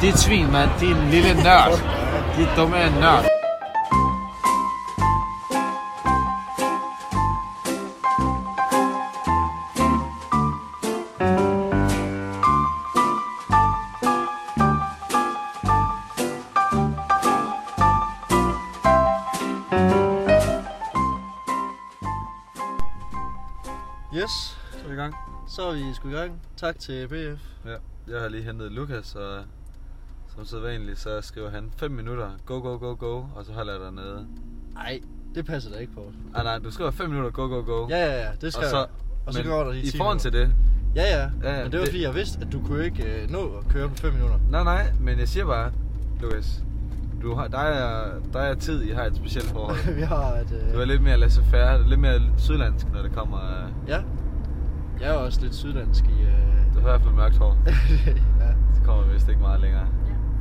Dit svin, mand. Din lille nørd. Dit dumme nørd. Yes, Så er vi i gang. så er vi sgu i gang. Tak til BF. Ja, jeg har lige hentet Lukas, og som sædvanligt, så skriver han 5 minutter, go, go, go, go, og så holder jeg dernede. Nej, det passer da ikke på. Ah, nej, du skriver 5 minutter, go, go, go. Ja, ja, ja, det skal og så, jeg. Og så går der de i 10 forhold til det, Ja, ja, Ja, ja, men det var det- fordi, jeg vidste, at du kunne ikke øh, nå at køre på 5 minutter. nej, nej, men jeg siger bare, Lukas, du har, der, er, der er tid, I har et specielt forhold. vi har et... Øh... Du er lidt mere laissez-faire, lidt mere sydlandsk, når det kommer... øh, Ja. Jeg er også lidt syddansk i... Øh... Du har i hvert fald mørkt hår. ja. Det kommer vist ikke meget længere.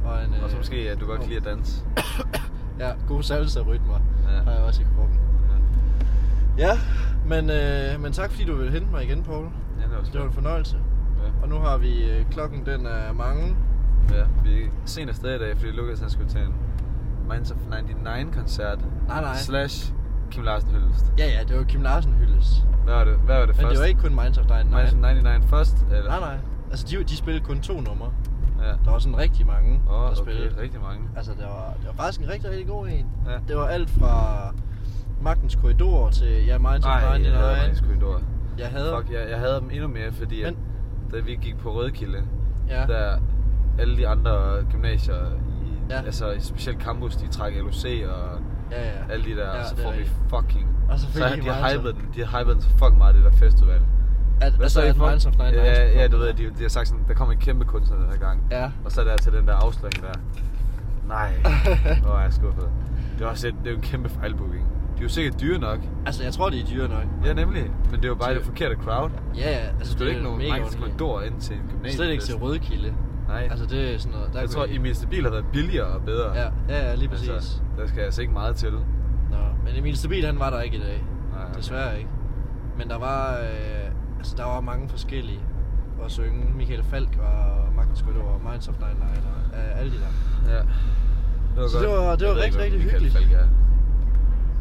Og, en, øh... Og så måske, at du godt kan lide at danse. Ja, gode salsa-rytmer Ja. har jeg også i kroppen. Ja, Ja, men, øh, men tak fordi du vil hente mig igen, Paul. ja det var Det var en fornøjelse. Ja. Og nu har vi... Øh, klokken den er mange. Ja, vi er sent afsted i dag, fordi Lukas han skulle til en Minds of 99 koncert. Nej, nej. Slash Kim Larsen hyldest. Ja, ja, det var Kim Larsen hyldes. Hvad var det, hvad var det Men første? det var ikke kun Minds of 99. Minds of 99 først? Eller? Nej, nej. Altså, de, de spillede kun to numre. Ja. Der var sådan rigtig mange, Åh, der okay, spillede. rigtig mange. Altså, det var, det var faktisk en rigtig, rigtig god en. Ja. Det var alt fra Magtens Korridor til ja, Minds of Ej, jeg 99. havde Minds Korridor. Jeg havde... Fuck, jeg, jeg havde dem endnu mere, fordi Men- at, da vi gik på Rødkilde, Ja. der alle de andre gymnasier, i, Ja. altså specielt campus, de trak LOC og Ja, ja. alle de der, Ja, så får vi fucking... Og så så de har hypet den, de har hypet den så fucking meget, det der festival. At, Hvad altså, at for- Minds of 99 Ja, ja, du ved, de, de har sagt sådan, der kommer en kæmpe kunstner den her gang. Ja. Og så er der til den der afsløring der. Nej, hvor er jeg skuffet. Det er også et, det er jo en kæmpe fejlbooking. De er jo sikkert dyre nok. Altså, jeg tror, de er dyre nok. Ja, nemlig. Men det er jo bare Til- det forkerte crowd. Ja, ja. Altså, Altså, du det er ikke nogen mega mange korridor ind til en gymnasium. Slet ikke til Rødkilde. Nej. Altså, det er sådan noget... Der jeg tror, I- Emil Stabil har været billigere og bedre. Ja, ja, ja, lige præcis. Altså, der skal altså ikke meget til. Nå, men Emil Stabil, han var der ikke i dag. Nej, okay. Desværre ikke. Men der var, øh, altså, der var mange forskellige at synge. Michael Falk og Magnus Korridor og Minds of 99 og øh, alle de der. Ja. Det var Så det var- det var rigtig, rigtig Michael hyggeligt. Falk er.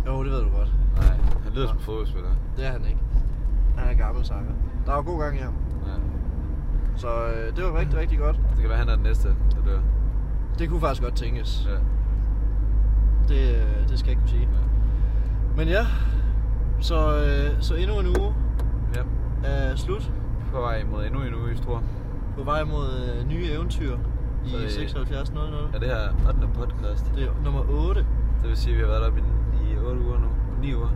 Jo, det ved du godt. Nej, han lyder som en fodboldspiller. Det er han ikke. Han er gammel sanger. Der var god gang i ham. Ja. Så øh, det var rigtig, rigtig godt. Det kan være, han er den næste, der dør. Det kunne faktisk godt tænkes. Ja. Det, øh, det skal jeg ikke kunne sige. ja. Men ja, så, øh, så endnu en uge ja. Er slut. På vej mod endnu en uge i Struer. På vej mod øh, nye eventyr i Så det- 7600. Er det her 8. podcast? Det er nummer 8. Det vil sige, at vi har været deroppe i, i 8 uger nu. 9 uger.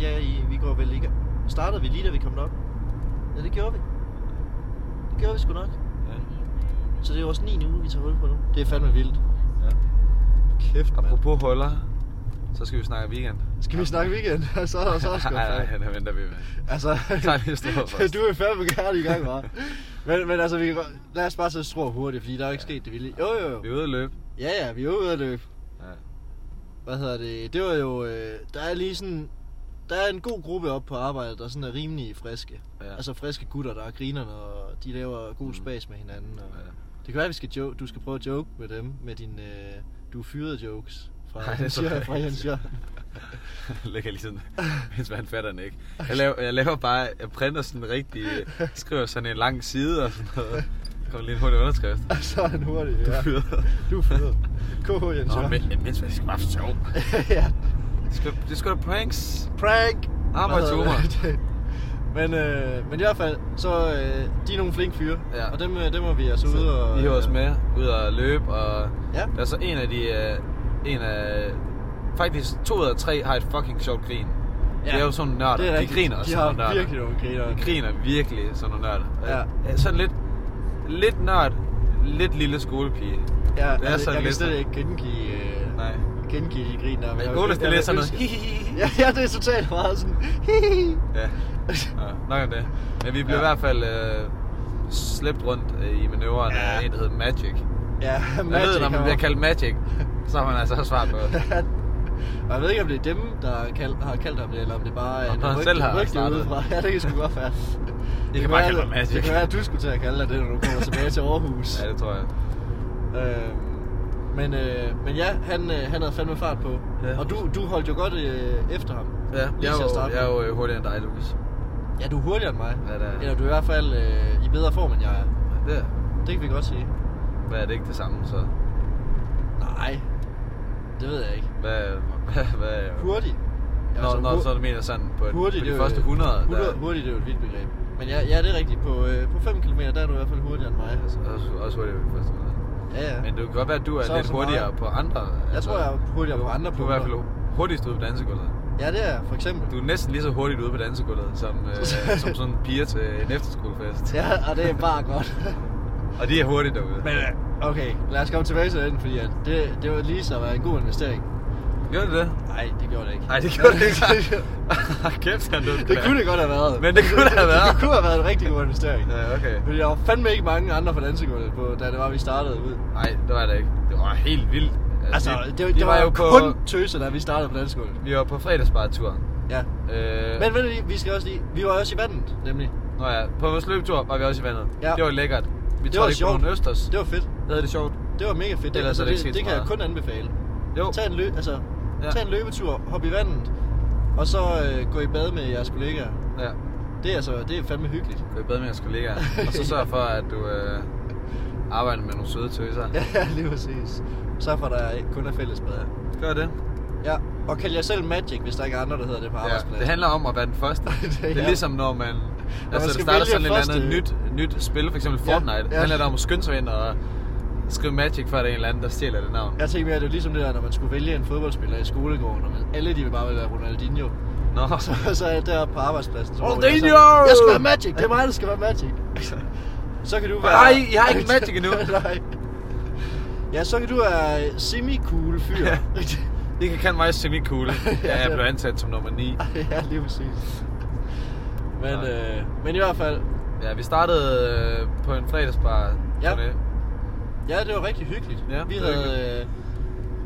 Ja, i, vi går vel ikke... Startede vi lige, da vi kom derop? Ja, det gjorde vi. Det gjorde vi sgu nok. Ja. Så det er også 9. uge, vi tager hul på nu. Det er fandme vildt. ja. Kæft, mand. Apropos huller, så skal vi snakke weekend. Skal vi snakke weekend? så, så, så skal Nej, jeg nej, den venter vi med. Altså, Struer først. du er fandme gerne i gang, hva'? men, men altså, vi kan, godt- lad os bare tage Struer hurtigt, fordi der er jo ikke sket det vilde. Jo, jo, jo. Vi er ude at løbe. Ja, ja, vi er ude at løbe. Ja. Hvad hedder det? Det var jo... Øh, der er lige sådan... Der er en god gruppe op på arbejdet, der sådan er rimelig friske. Ja. Altså friske gutter, der er grinerne, og de laver god Mm. spas med hinanden. Og Ja. Det kan være, at vi skal joke, du skal prøve at joke med dem, med din øh, du er fyret jokes fra Ej, det er Jens Jørgen. rigtigt. Fra Jens Jørgen. Ligger lige sådan, mens man fatter den ikke. Jeg laver, jeg laver bare, jeg printer sådan rigtig, skriver sådan en lang side og sådan noget. Kommer lige en hurtig underskrift. Og så er han hurtig. Du er ja. fyret. Du er fyret. KH Jens Nå, Jørgen. men, mens man skal bare for sjov. ja. Det skal, det skal da pranks. Prank! Det? men, øh, men i hvert fald, så øh, de er nogle flinke fyre. Ja. Og dem, øh, dem må vi altså ude og... I hiver os med ud og løbe, og Ja. der er så en af de, øh, en af, faktisk to ud af tre har et fucking sjovt grin. Ja. Det er jo sådan nogle nørder. Det er de griner også De sådan nogle virkelig nogle griner. De griner virkelig sådan nogle nørder. Ja. Sådan lidt, lidt nørd, lidt lille skolepige. Ja, Det er altså, sådan jeg kan lidt slet sådan. ikke gengive, øh, Nej. gengive de grin der. Men jeg- Oles, det er sådan noget. Ja, ja, det er totalt meget sådan... Ja. ja, nok om det. Men vi blev Ja. i hvert fald øh, slæbt rundt øh, i manøvren Ja. af en, der hedder Magic. ja, Jeg ved, når man bliver kaldt Magic, så har man altså også svar på det. Og jeg ved ikke, om det er dem, der har kaldt, har kaldt ham det, eller om det bare er en selv har startet. udefra. Ja, det kan sgu godt være. Det, kan kan bare kalde mig Magic. Det kan være, at du skulle til at kalde dig det, når du kommer tilbage til Aarhus. Ja, det tror jeg. Øh, men, øh, men ja, han, øh, han havde fandme fart på. Ja. Og du, du holdt jo godt øh, efter ham. Ja, jeg er, jo, starte jeg er jo øh, hurtigere end dig, Lukas. Ja, du er hurtigere end mig. Ja, det er. Eller du er i hvert fald øh, i bedre form, end jeg er. Det er. Det kan vi godt sige. Hvad er det ikke det samme, så? Nej, det ved jeg ikke. Hvad, hvad, hvad Hurtig. Når, når hu- så du mener sådan på, hurtig, på det de jo- første 100, 100 der, hurtigt, det er jo et vildt begreb. Men ja, ja det er rigtigt. På, øh, på 5 km, der er du i hvert fald hurtigere end mig. altså, også, også hurtigere på de første 100. Ja, ja. Men det kan godt være, at du er Så lidt hurtigere meget. på andre. Jeg tror, jeg er hurtigere på andre Du er i hvert fald punkter. hurtigst ude på dansegulvet. Ja, det er for eksempel. Du er næsten lige så hurtigt ude på dansegulvet, som, øh, som sådan en piger til en efterskolefest. Ja, og det er bare godt. Og de er hurtigt derude. Men øh, okay, lad os komme tilbage til den, fordi at det, det var lige så være en god investering. Gjorde det det? Nej, det gjorde det ikke. Nej, det gjorde det ikke. Kæft, han dumt. det kunne det godt have været. Men det kunne det have været. det kunne have været en rigtig god investering. Ja, okay. Fordi der var fandme ikke mange andre på dansegulvet, på, da det var, vi startede ud. Nej, det var det ikke. Det var helt vildt. Altså, de- det, de det var, jo jo på, kun tøse, da vi startede på dansegulvet. Vi var på fredagsbaretur. Ja. Øh, Men du, lige, vi skal også lige... Vi var også i vandet, nemlig. Nå ja, på vores løbetur var vi også i vandet. Ja. Det var lækkert. Vi Det var sjovt. østers. Det var fedt. Det havde det sjovt. Det var mega fedt. Det, altså, er det det, det, kan jeg kun anbefale. Jo. Tag en, lø, altså, Ja. tag en løbetur, hop i vandet, og så øh, gå i bad med jeres kollegaer. Ja. Det er, altså, det er fandme hyggeligt. Det er bedre med jeres kollegaer. Og så sørg for, at du øh, arbejder med nogle søde tøser. Ja, lige præcis. Så for, at der ikke kun er fællesbad. Gør det. Ja, og kald jer selv Magic, hvis der ikke er andre, der hedder det på Ja, arbejdspladsen. det handler om at være den første. Det er Ja. ligesom når man... Altså, der starter sådan et eller andet nyt, nyt spil, for eksempel Ja, Fortnite. ja. Det handler det om at skynde sig ind og skrive Magic, før der er en eller anden, der stjæler det navn. Jeg tænker mere, at det er ligesom det der, når man skulle vælge en fodboldspiller i skolegården, og man, alle de vil bare være Ronaldinho. Nå, Så, så er jeg deroppe på arbejdspladsen. Så råber jeg Ronaldinho! sådan, Jeg skal være Magic! Det er mig, der skal være Magic. Så kan du være... Nej, I har ikke Magic endnu. Nej. Ja, så kan du være semi-cool fyr. Ja. det kan kalde mig semi-cool. Ja, jeg det- blev ansat som nummer 9. ja, lige præcis. Men, Nej. øh, men i hvert fald, Ja, vi startede øh, på en fredagsbar. Ja. turné. ja, det var rigtig hyggeligt. Ja, vi det var havde, øh,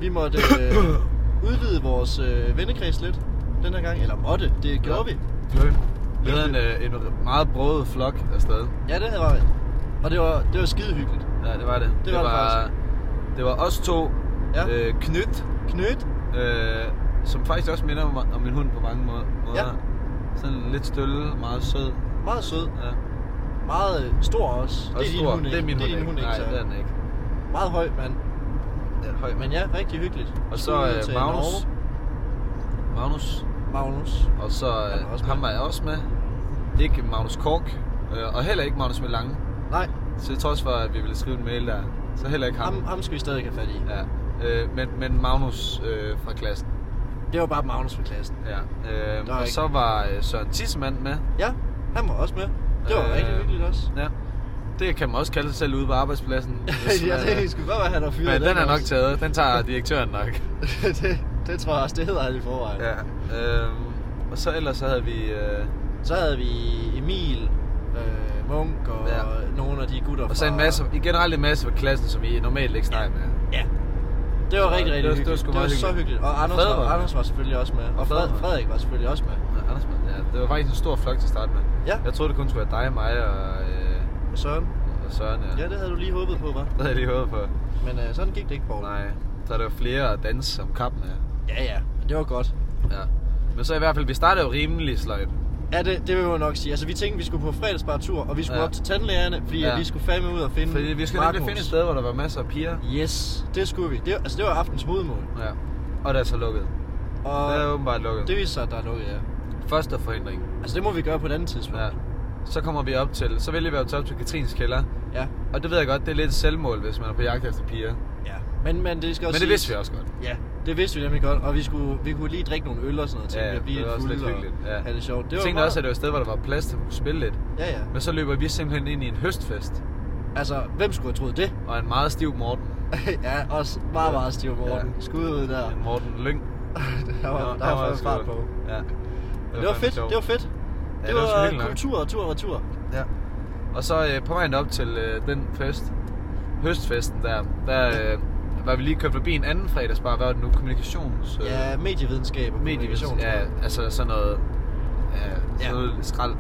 vi måtte øh, udvide vores øh, vennekreds lidt den her gang. Eller måtte, det gjorde vi. Gjorde vi. Vi havde en, øh, en meget broget flok afsted. Ja, det var vi. Og det var, det var skide hyggeligt. Ja, det var det. Det var det faktisk. det var os to, Ja. øh, Knyt, Knyt. Øh, som faktisk også minder om, om min hund på mange må- måder. Ja. Sådan lidt stølle, meget sød. Meget sød. Ja. Meget stor også. Og det er din stor. hund ikke. Det er min det er hund, hund ikke. Nej, så. det er den ikke. Meget høj, mand. Er høj. Men ja, rigtig hyggeligt. Og så øh, Magnus. Norge. Magnus. Magnus. Og så øh, også ham var jeg også med. Ikke Magnus Kork. Øh, og heller ikke Magnus med Lange. Nej, Så jeg trods for, at vi ville skrive en mail der. Så heller ikke ham. ham, ham skal vi stadig have fat i. Ja. Øh, men, men Magnus øh, fra klassen. Det var bare Magnus fra klassen. Ja. Øh, og ikke- så var øh, Søren Tissemand med. Ja, han var også med. Det var Øh, rigtig hyggeligt også. Ja. Det kan man også kalde sig selv ude på arbejdspladsen. ja, det øh, skulle godt være, han har fyret Men den er nok også. taget. Den tager direktøren nok. det, det tror jeg også, det hedder han i forvejen. Ja. Øh, og så ellers så havde vi... Øh, Så havde vi Emil, øh, Munk og Ja. nogle af de gutter og så en fra- masse, i generelt en masse fra klassen, som vi normalt ikke snakker med. Ja. Det var rigtig, rigtig det var- det var hyggeligt. sgu Det var, så hyggeligt. hyggeligt. Og Anders, Fred var, var med. Anders var selvfølgelig også med. Og Fred Fred, var med. Frederik var selvfølgelig også med. Ja, Anders, man, ja, det var faktisk en stor flok til at starte med. Ja. Jeg troede, det kun skulle være dig, mig og, øh, Og Søren. og Søren. Ja. Ja, det havde du lige håbet på, var. Det havde jeg lige håbet på. Men øh, sådan gik det ikke, Poul. Nej, så er der jo flere at danse om kap med. Ja, ja. Men det var godt. Ja. Men så i hvert fald, vi startede jo rimelig sløjt. Ja, det, det vil jeg nok sige. Altså, vi tænkte, vi skulle på fredagsbartur, og vi skulle Ja. op til tandlægerne, fordi Ja. vi skulle fandme ud og finde Fordi vi skulle nemlig finde et sted, hvor der var masser af piger. Yes, det skulle vi. Det, altså, det var aftens hovedmål. Ja. Og der er så lukket. Og Det er åbenbart lukket. det viste sig, at der er lukket, ja. Første forhindring. Altså, det må vi gøre på et andet tidspunkt. Ja. Så kommer vi op til, så vælger vi op til, op til Katrins kælder. ja. Og det ved jeg godt, det er lidt selvmål, hvis man er på jagt efter piger. ja. Men, men det skal Men også det vidste vi også godt. Ja, det vidste vi nemlig godt, og vi, skulle, vi kunne lige drikke nogle øl og sådan noget til Ja, at blive det var også lidt fulde og hyggeligt, ja. have det sjovt. Det Jeg var tænkte meget... også, at det var et sted, hvor der var plads til at kunne spille lidt. Ja, ja. Men så løber vi simpelthen ind i en høstfest. Altså, hvem skulle have troet det? Og en meget stiv Morten. ja, også meget, meget stiv Morten. Ja. Skud ud der. En Morten Lyng. der var, der var fandme fart på. Ja. Det var fandme fedt, sjovt. det var fedt. Ja, det, det var var hyggeligt kultur og tur og retur. Ja. Og så øh, på vejen op til øh, den fest, høstfesten der, der øh, var vi lige købt forbi en anden fredagsbar, hvad var det nu, kommunikations... Øh, Ja, medievidenskab og tror Ja, altså sådan noget, ja, sådan Ja. noget skrald.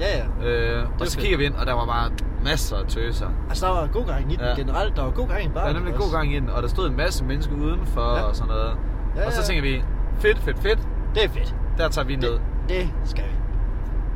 ja, ja. Øh, var og så fedt. kigger vi ind, og der var bare masser af tøser. Altså, der var god gang i den Ja. generelt. Der var god gang i Der baren. er nemlig også. god gang i den, og der stod en masse mennesker udenfor Ja. og sådan noget. Ja, og så ja. tænker vi, fedt, fedt, fedt, Det er fedt. der tager vi ned. Det, det skal vi.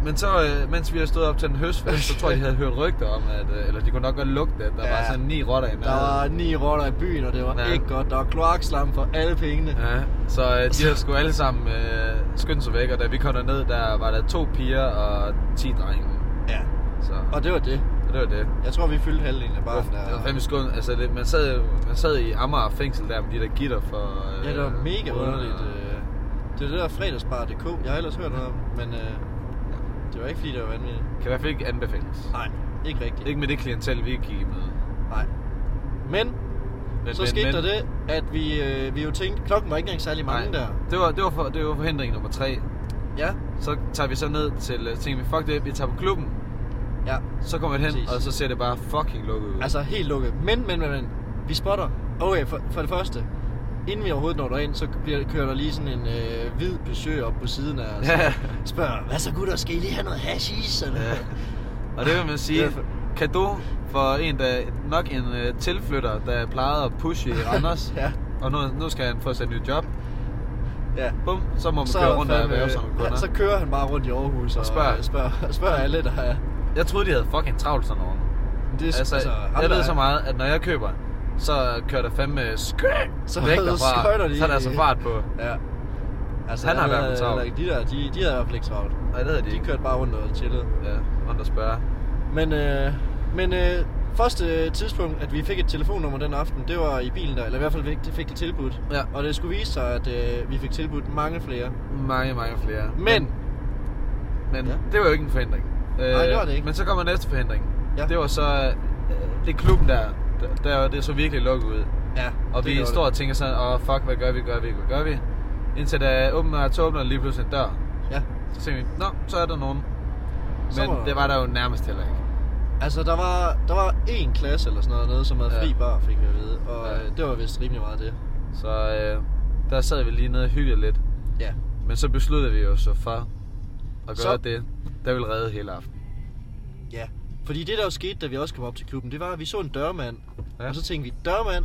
Men så, øh, mens vi har stået op til en høstfest, så tror jeg, de havde hørt rygter om, at, øh, eller de kunne nok godt lugte, at der Ja. var sådan ni rotter i Der maden. var ni rotter i byen, og det var Ja. ikke godt. Der var kloakslam for alle pengene. Ja, så øh, de havde sgu alle sammen øh, skyndt sig væk, og da vi kom ned, der var der to piger og 10 drenge. Ja. Så Og det var det. det var det. Jeg tror, vi fyldte halvdelen af baren det var der. fandme skål. Altså, det, man, sad, man sad i Amager fængsel der med de der gitter for... Øh, Ja, det var mega hovederne, underligt. og- øh. Det er det der fredagsbar.dk. Jeg har ellers hørt noget om, men øh, var ikke fordi, det var vanvittigt. Kan i hvert fald ikke anbefales. Nej, ikke rigtigt. Ikke med det klientel, vi gik møde. Nej. Men, Men, så men, skete men, der det, at vi, øh, vi jo tænkte, klokken var ikke engang særlig mange nej, der. Det var, det, var for, det var forhindring nummer tre. Ja, Så tager vi så ned til, øh, tænker vi, fuck det, vi tager på klubben. ja. Så kommer vi hen, Præcis. og så ser det bare fucking lukket ud. Altså helt lukket. Men, men, men, men. Vi spotter. Okay, for, for det første. Inden vi overhovedet når derind, så bliver, kører der lige sådan en øh, hvid Peugeot op på siden af os. Ja. Spørger, hvad så gutter, skal I lige have noget hashish? Eller? Ja. Og det vil man sige, kado for en, der nok en uh, tilflytter, der plejede at pushe i Randers. Ja. Og nu, nu skal han få sig et nyt job. ja. Bum, så må man så køre rundt og erhverve sig nogle ja, så kører han bare rundt i Aarhus og, Og spørger. spørger, spørger alle, der er. Jeg troede, de havde fucking travlt sådan nogen. Det er, Altså, ham, jeg ved så meget, at når jeg køber, så kører der fandme skø Så væk derfra. de så er der altså fart på. Ja. Altså, Han har fald havde- travlt. De der, de, de havde i hvert fald ikke travlt. Nej, det havde de De kørte bare rundt og chillede. Ja, rundt og spørge. Men, øh, men øh, første tidspunkt, at vi fik et telefonnummer den aften, det var i bilen der, eller i hvert fald det fik det tilbudt. Ja. Og det skulle vise sig, at øh, vi fik tilbudt mange flere. Mange, mange flere. Men, Men Ja. det var jo ikke en forhindring. Øh, Nej, det var det ikke. Men så kommer næste forhindring. Ja. Det var så, øh, det klubben der, der, det så virkelig lukket ud. ja, Og vi står det. og tænker sådan, åh fuck, hvad gør vi, gør vi, hvad gør vi? Indtil der åbner, så åbner lige pludselig en dør. Ja, Så tænker vi, nå, så er der nogen. Men var det var der jo nærmest heller ikke. altså der var, der var én klasse eller sådan noget, nede, som havde Ja. fri bar, fik vi at vide. Og Ja. øh, det var vist rimelig meget det. Så øh, der sad vi lige nede og hyggede lidt. Ja. Men så besluttede vi jo så for at gøre så... det, der ville redde hele aftenen. Ja. Fordi det der jo skete, da vi også kom op til klubben, det var, at vi så en dørmand. Ja. Og så tænkte vi, dørmand,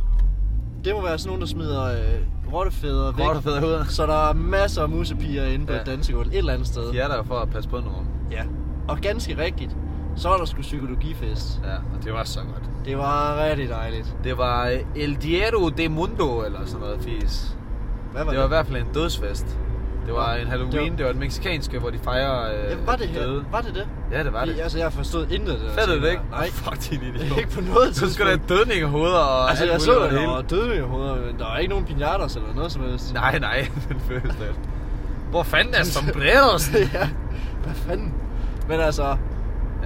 det må være sådan nogen, der smider øh, rottefædre væk. Fede hoveder. Så der er masser af musepiger inde på ja. Et dansegulv et eller andet sted. De er der for at passe på nogen. ja. Og ganske rigtigt, så var der sgu psykologifest. Ja, og det var så godt. Det var rigtig dejligt. Det var El Diero de Mundo, eller sådan noget fis. Hvad var Det var i hvert fald en dødsfest. Det var en Halloween, Det var- det var, den mexikanske, hvor de fejrer øh, Ja, var det her? døde. Var det det? Ja, det var det. Ja, altså, jeg forstod intet af det. der Fattede du det ikke? der. Nej, Fuck, din idiot. ikke på noget Du skulle da have dødning i hoveder og Altså, alt jeg så, det der var døde i hovedet, men der var ikke nogen pinatas eller noget som helst. Nej, nej, den følelse af. Hvor fanden er sombreros? ja, hvad fanden? Men altså,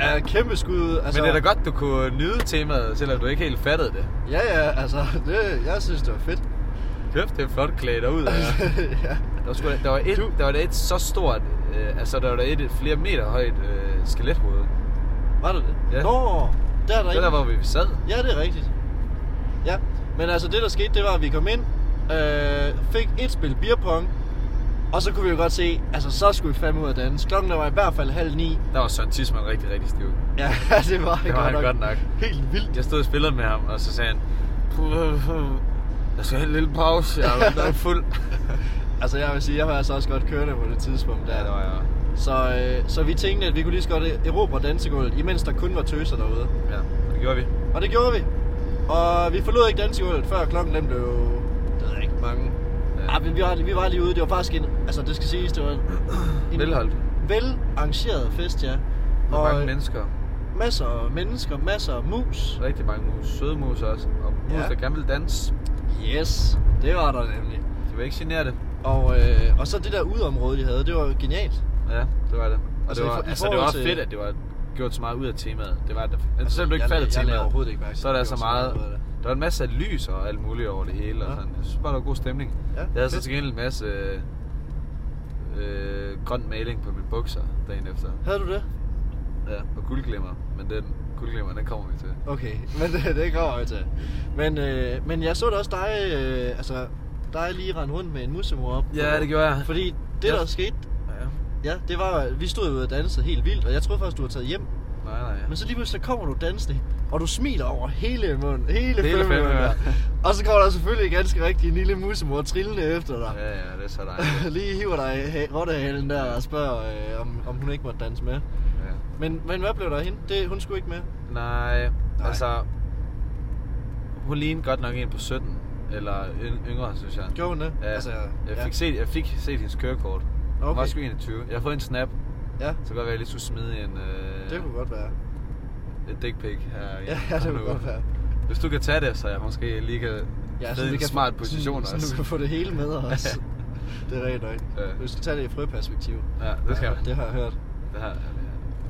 ja, kæmpe skud. Altså, Men det er da godt, du kunne nyde temaet, selvom du ikke helt fattede det. Ja, ja, altså, det, jeg synes, det var fedt. Kæft, det er flot klædt ud af. ja. Der var, sgu der var et, der var da et så stort, øh, altså der var der et, flere meter højt øh, skelethoved. Var det det? Ja. Nå, der er der Det der, hvor vi sad. Ja, det er rigtigt. Ja, men altså det der skete, det var, at vi kom ind, øh, fik et spil beerpong, og så kunne vi jo godt se, altså så skulle vi fandme ud af danse. Klokken der var i hvert fald halv ni. Der var Søren Tisman rigtig, rigtig stiv. Ja, det var, Det var han godt nok. Helt vildt. Jeg stod og spillede med ham, og så sagde han, jeg skal have en lille pause, jeg er blevet fuld. Altså jeg vil sige, jeg var altså også godt kørende på det tidspunkt der. ja, det var jeg. Så, øh, så vi tænkte, at vi kunne lige så godt erobre dansegulvet, imens der kun var tøser derude. Ja, det gjorde vi. Og det gjorde vi. Og vi forlod ikke dansegulvet, før klokken den blev, det ved ikke, mange. Ja. Men vi, var, vi var lige ude. Det var faktisk en, altså det skal siges, det var en Velholdt. vel arrangeret fest, ja. Og Og mange mennesker. masser af mennesker, masser af mus. Rigtig mange mus. Søde mus også. Og mus, ja. der gerne vil danse. Yes, det var der nemlig. De var ikke genere det. Og, øh, og så det der udeområde, de havde, det var genialt. Ja, det var det. Og Altså, det i var, for- i altså, det var til- fedt, at det var gjort så meget ud af temaet. Det var det. Altså, selvom du ikke jeg, fattede jeg, jeg temaet, overhovedet ikke mærke til, så er der så det meget... ud af det. Der var en masse af lys og alt muligt over det hele. Og Ja. sådan. Jeg synes bare, der var god stemning. Ja, jeg havde så fedt. til gengæld en masse øh, grøn maling på mine bukser dagen efter. Havde du det? Ja, og guldglimmer. Men den guldglimmer, den kommer vi til. Okay, men det, det kommer vi til. Men, øh, men jeg så da også dig, øh, altså dig lige rende rundt med en musemor op. Ja, det gjorde jeg. Fordi det Ja. der skete, Ja. ja, det var, vi stod jo og dansede helt vildt, og jeg troede faktisk, du var taget hjem. Nej, nej. Men så lige pludselig så kommer du dansende, og du smiler over hele munden, hele, Hele femøren, ja. Og så kommer der selvfølgelig ganske rigtig en lille musemor trillende efter dig. Ja, ja, det er så dejligt. Lige hiver dig rottehalen der og spørger, øh, om, om hun ikke måtte danse med. Men, men hvad blev der hende? Det, hun skulle ikke med. Nej, Nej. Altså... Hun lignede godt nok en på 17. Eller yng- yngre, synes jeg. Gjorde hun det? Ja, Altså, jeg, ja. fik set, jeg fik set hendes kørekort. Hun Okay. var sgu 21. Jeg har fået en snap, Ja, så kan godt være, at jeg lige skulle smide en, øh, det kunne godt være. et dick pic her. Ja, ja det kunne godt være. Hvis du kan tage det, så jeg måske lige kan Ja, vi en kan smart position sådan, også. Så du kan få det hele med også. det er rigtigt nok. Ja. Du skal tage det i frøperspektiv. Ja, det skal ja, jeg. Det har jeg hørt. Det her,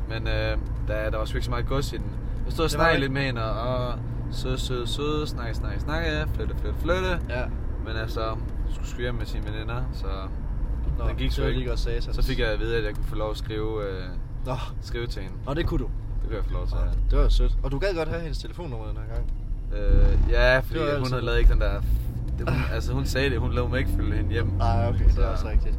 men øh, der, der var sgu ikke så meget gods i den. Jeg stod og snakkede lidt med hende, og sød, sød, sød, snakke, snakke, snakke, flytte, flytte, flytte. Ja. Men altså, skulle hjem med sine veninder, så Nå, den gik sgu var ikke. lige godt satans. Så fik jeg at vide, at jeg kunne få lov at skrive, øh, Nå, skrive til hende. og det kunne du. Det kunne jeg få lov til. Ja. Det var sødt. Og du gad godt have hendes telefonnummer den her gang. Øh, ja, fordi hun altid- havde lavet ikke den der... Det, hun, altså hun sagde det, hun lavede mig ikke følge hende hjem. Nej, okay, det er Så- også rigtigt.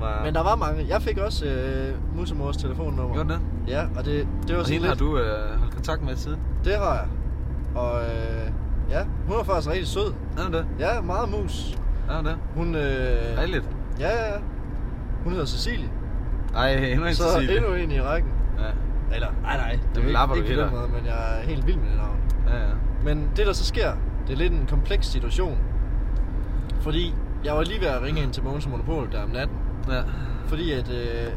Var... Men der var mange. Jeg fik også øh, Musemors telefonnummer. Gjorde det? Ja, og det, det var Og sådan hende har lidt... du øh, holdt kontakt med siden? Det har jeg. Og øh, ja, hun er faktisk rigtig sød. Er hun det? Ja, meget mus. Er hun det? Hun, øh, Dejligt. Ja, ja, ja. Hun hedder Cecilie. Ej, endnu en Så Cecilie. endnu en i rækken. Ja, Eller, nej, nej. Det er lapper ikke, ikke på måde, men jeg er helt vild med det navn. ja, ja. Men det, der så sker, det er lidt en kompleks situation. Fordi jeg var lige ved at ringe ind til Mogens Monopol der om natten. Ja. Fordi at, øh,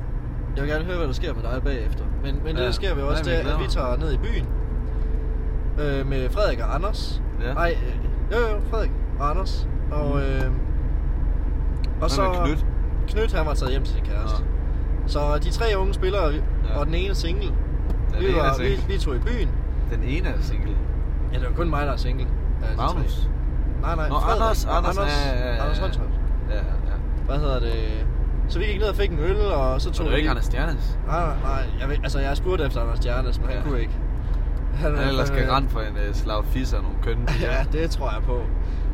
jeg vil gerne høre, hvad der sker med dig bagefter. Men, men det, Ja. der sker ved også, Nej, det er, at vi tager ned i byen. Øh, med Frederik og Anders. Ja. Nej, øh, jo jo, Frederik og Anders. Og, øh, og så... med Knyt? Knyt, han var taget hjem til sin kæreste. Nå. Så de tre unge spillere, Ja. og den ene single. Den vi, ene er var, vi, single. vi tog i byen. Den ene er single. Ja, det var kun mig, der er single. de Magnus? Nej, nej. Nå, Frederik Anders, Anders, Anders, ja, ja, ja, Anders ja. Holsholt. Ja, ja, ja. Hvad hedder det? Så vi gik ned og fik en øl, og så tog det er vi... ikke Anders Stjernes? Nej, nej, nej. Jeg, ved, altså, jeg spurgte efter Anders Stjernes, men ja. han Ja. kunne ikke. Han, Han ellers skal rende for en uh, slag fisser og nogle kønne. Ja, det tror jeg på.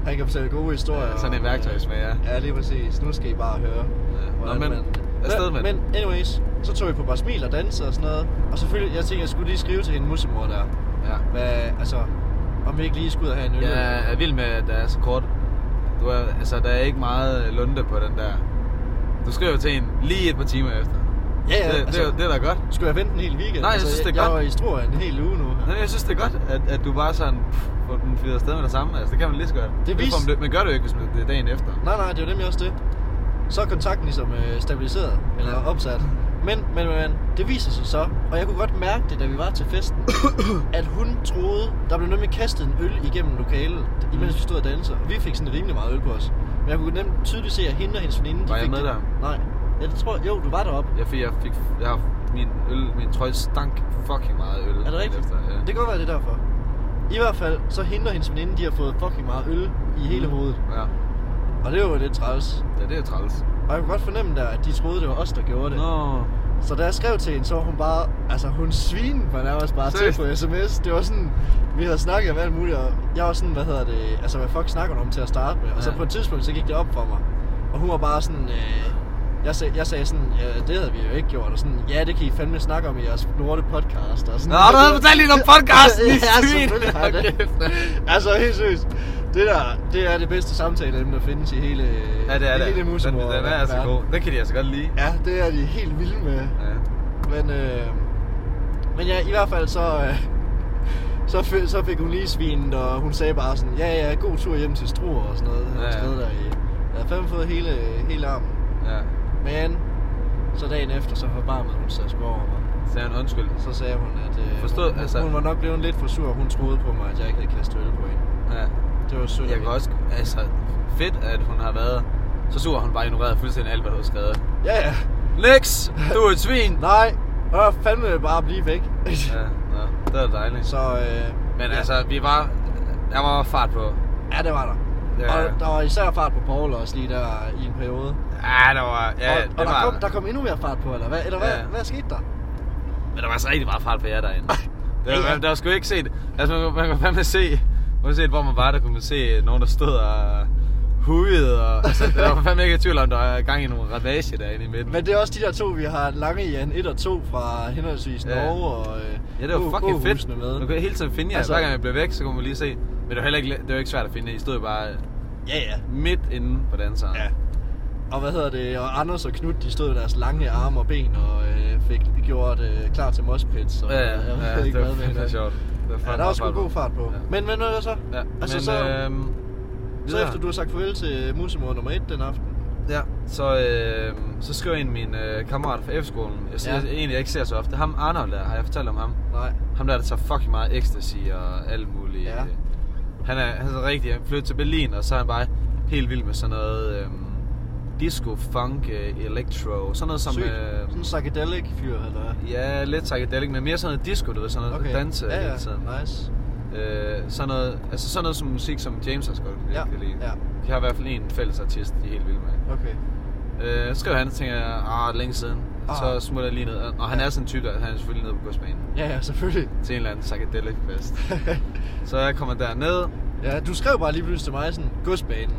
Han kan fortælle gode historier. Ja, sådan en værktøjsmager. øh, Ja, lige præcis. Nu skal I bare høre. Nå, hvordan men, man- afsted med men, anyways, så tog vi på bare smil og danse og sådan noget. Og selvfølgelig, jeg tænkte, jeg skulle lige skrive til hende musemor der. Ja. Hvad, altså, om vi ikke lige skulle ud og have en øl. Jeg er vild med, at der er så kort. Du er, altså, der er ikke meget lunde på den der. Du skriver til en lige et par timer efter. Ja, ja, det, altså- det, er- det er da godt. Skulle jeg vente en hel weekend? Nej, jeg synes, det er jeg, godt. Jeg var i Struer en hel uge nu. Nej, jeg synes, det er godt, at, at du bare sådan pff, får den fyret afsted med det samme. Altså, det kan man lige så godt. Det vis- man, men gør det jo ikke, hvis det er dagen efter. Nej, nej, det er jo nemlig også det. Så er kontakten ligesom øh, stabiliseret, eller Ja. opsat. Men, men, men, det viser sig så, og jeg kunne godt mærke det, da vi var til festen, at hun troede, der blev nemlig kastet en øl igennem lokalet, imens vi stod og dansede. Vi fik sådan rimelig meget øl på os. Men jeg kunne nemlig tydeligt se, at hende og hendes veninde, de Var jeg fik med det. der? Nej. Jeg tror, jo, du var deroppe. Jeg fik, jeg fik, jeg har min øl, min trøje stank fucking meget øl. Er det rigtigt? Efter, ja. Det kan godt være, det er derfor. I hvert fald, så hende og hendes veninde, de har fået fucking meget øl i hele hovedet. Ja. Og det var jo lidt træls. ja, det er træls. Og jeg kunne godt fornemme der, at de troede, det var os, der gjorde det. Nå. Så da jeg skrev til hende, så var hun bare, altså hun svinen var nærmest bare til Seriøst? på sms. Det var sådan, vi havde snakket om alt muligt, og jeg var sådan, hvad hedder det, altså hvad fuck snakker du om til at starte med? Og så Ja. på et tidspunkt, så gik det op for mig. Og hun var bare sådan, øh, jeg, sag, jeg sagde sådan, ja, det havde vi jo ikke gjort. Og sådan, ja, det kan I fandme snakke om i jeres lorte podcast. Og sådan, Nå, du havde fortalt lidt om podcasten, i ja, svin. selvfølgelig har jeg det. Altså helt seriøst. Det der, det er det bedste samtale, der findes i hele, Ja, det er i det. hele Den, musemor. den er altså god. Den kan de altså godt lide. Ja, det er de helt vilde med. Ja. Men, øh, men ja, i hvert fald så, øh, så, så fik hun lige svinet, og hun sagde bare sådan, ja, ja, god tur hjem til Struer og sådan noget. Ja, Ja. Der i. Jeg havde fandme fået hele, hele armen. ja. Men så dagen efter, så forbarmede hun sig sgu over mig. Sagde han undskyld. Så sagde hun, at øh, Forstod- hun, altså- hun var nok blevet lidt for sur. Hun troede på mig, at jeg ikke havde kastet øl på hende. Ja. Det var sødt. Jeg kan også, altså, fedt, at hun har været så sur, at hun bare ignorerede fuldstændig alt, hvad du har skrevet. Ja, ja. Lex, du er et svin! Nej, og jeg fandme bare at blive væk. Ja, nå, det var dejligt. så, øh, Men ja. altså, vi var, der var fart på. Ja, det var der. Ja. Og der var især fart på Paul også lige der i en periode. Ja, der var, ja, og, det og der, var, kom, der kom endnu mere fart på, eller hvad? Eller hvad, Ja. hvad skete der? men der var altså rigtig meget fart på jer derinde. Det var, Ja, ja. Der var sgu ikke set, altså man, man kunne fandme se, man se, hvor man var, der kunne man se nogen, der stod og huget, og altså, der var fandme ikke i tvivl om, der er gang i nogle ravage derinde i midten. Men det er også de der to, vi har lange i 1 og 2 fra henholdsvis Ja. Norge og øh, Ja, det var fucking fedt. Åhusene med. Du kunne hele tiden finde jer. Altså- Hver gang jeg blev væk, så kunne man lige se. Men det var heller ikke, det var ikke svært at finde. I stod jo bare Ja, ja. midt inde på danseren. Ja. Og hvad hedder det? Og Anders og Knut, de stod med deres lange arme og ben og øh, fik gjort øh, klar til moshpits. Og, Ja, ja, jeg ved ja, ikke det var hvad, men, fandme øh, sjovt. Ja, der var sgu god fart på. Ja. Men, men hvad så? Ja, Altså, men, så- øhm, Så efter du har sagt farvel til musemor nummer 1 den aften. Ja, så, øh, så skriver en af mine øh, kammerater fra F-skolen. Jeg Ja. ja. egentlig, jeg ikke ser så ofte. Ham Arnold der, har jeg fortalt om ham? Nej. Ham der, der tager fucking meget ecstasy og alt muligt. Ja. Han er, han er rigtig, han flyttede til Berlin, og så er han bare helt vild med sådan noget øhm, disco, funk, øh, electro, sådan noget som... Sygt. Øh, Sådan en psychedelic fyr, eller ja, lidt psychedelic, men mere sådan noget disco, du ved, sådan noget Okay. danse ja, ja. hele tiden. Nice. Øh, sådan noget, altså sådan noget som musik, som James også godt Ja, kan lide. ja. De har i hvert fald en fælles artist, de er helt vilde med. Okay. Øh, så skriver han, og tænker jeg, ah, længe siden. Ah. Så smutter jeg lige ned. Og han Ja. er sådan en type, at han er selvfølgelig nede på godsbanen. Ja, ja, selvfølgelig. Til en eller anden psychedelic fest. så jeg kommer derned. ja, du skrev bare lige pludselig til mig sådan, godsbanen.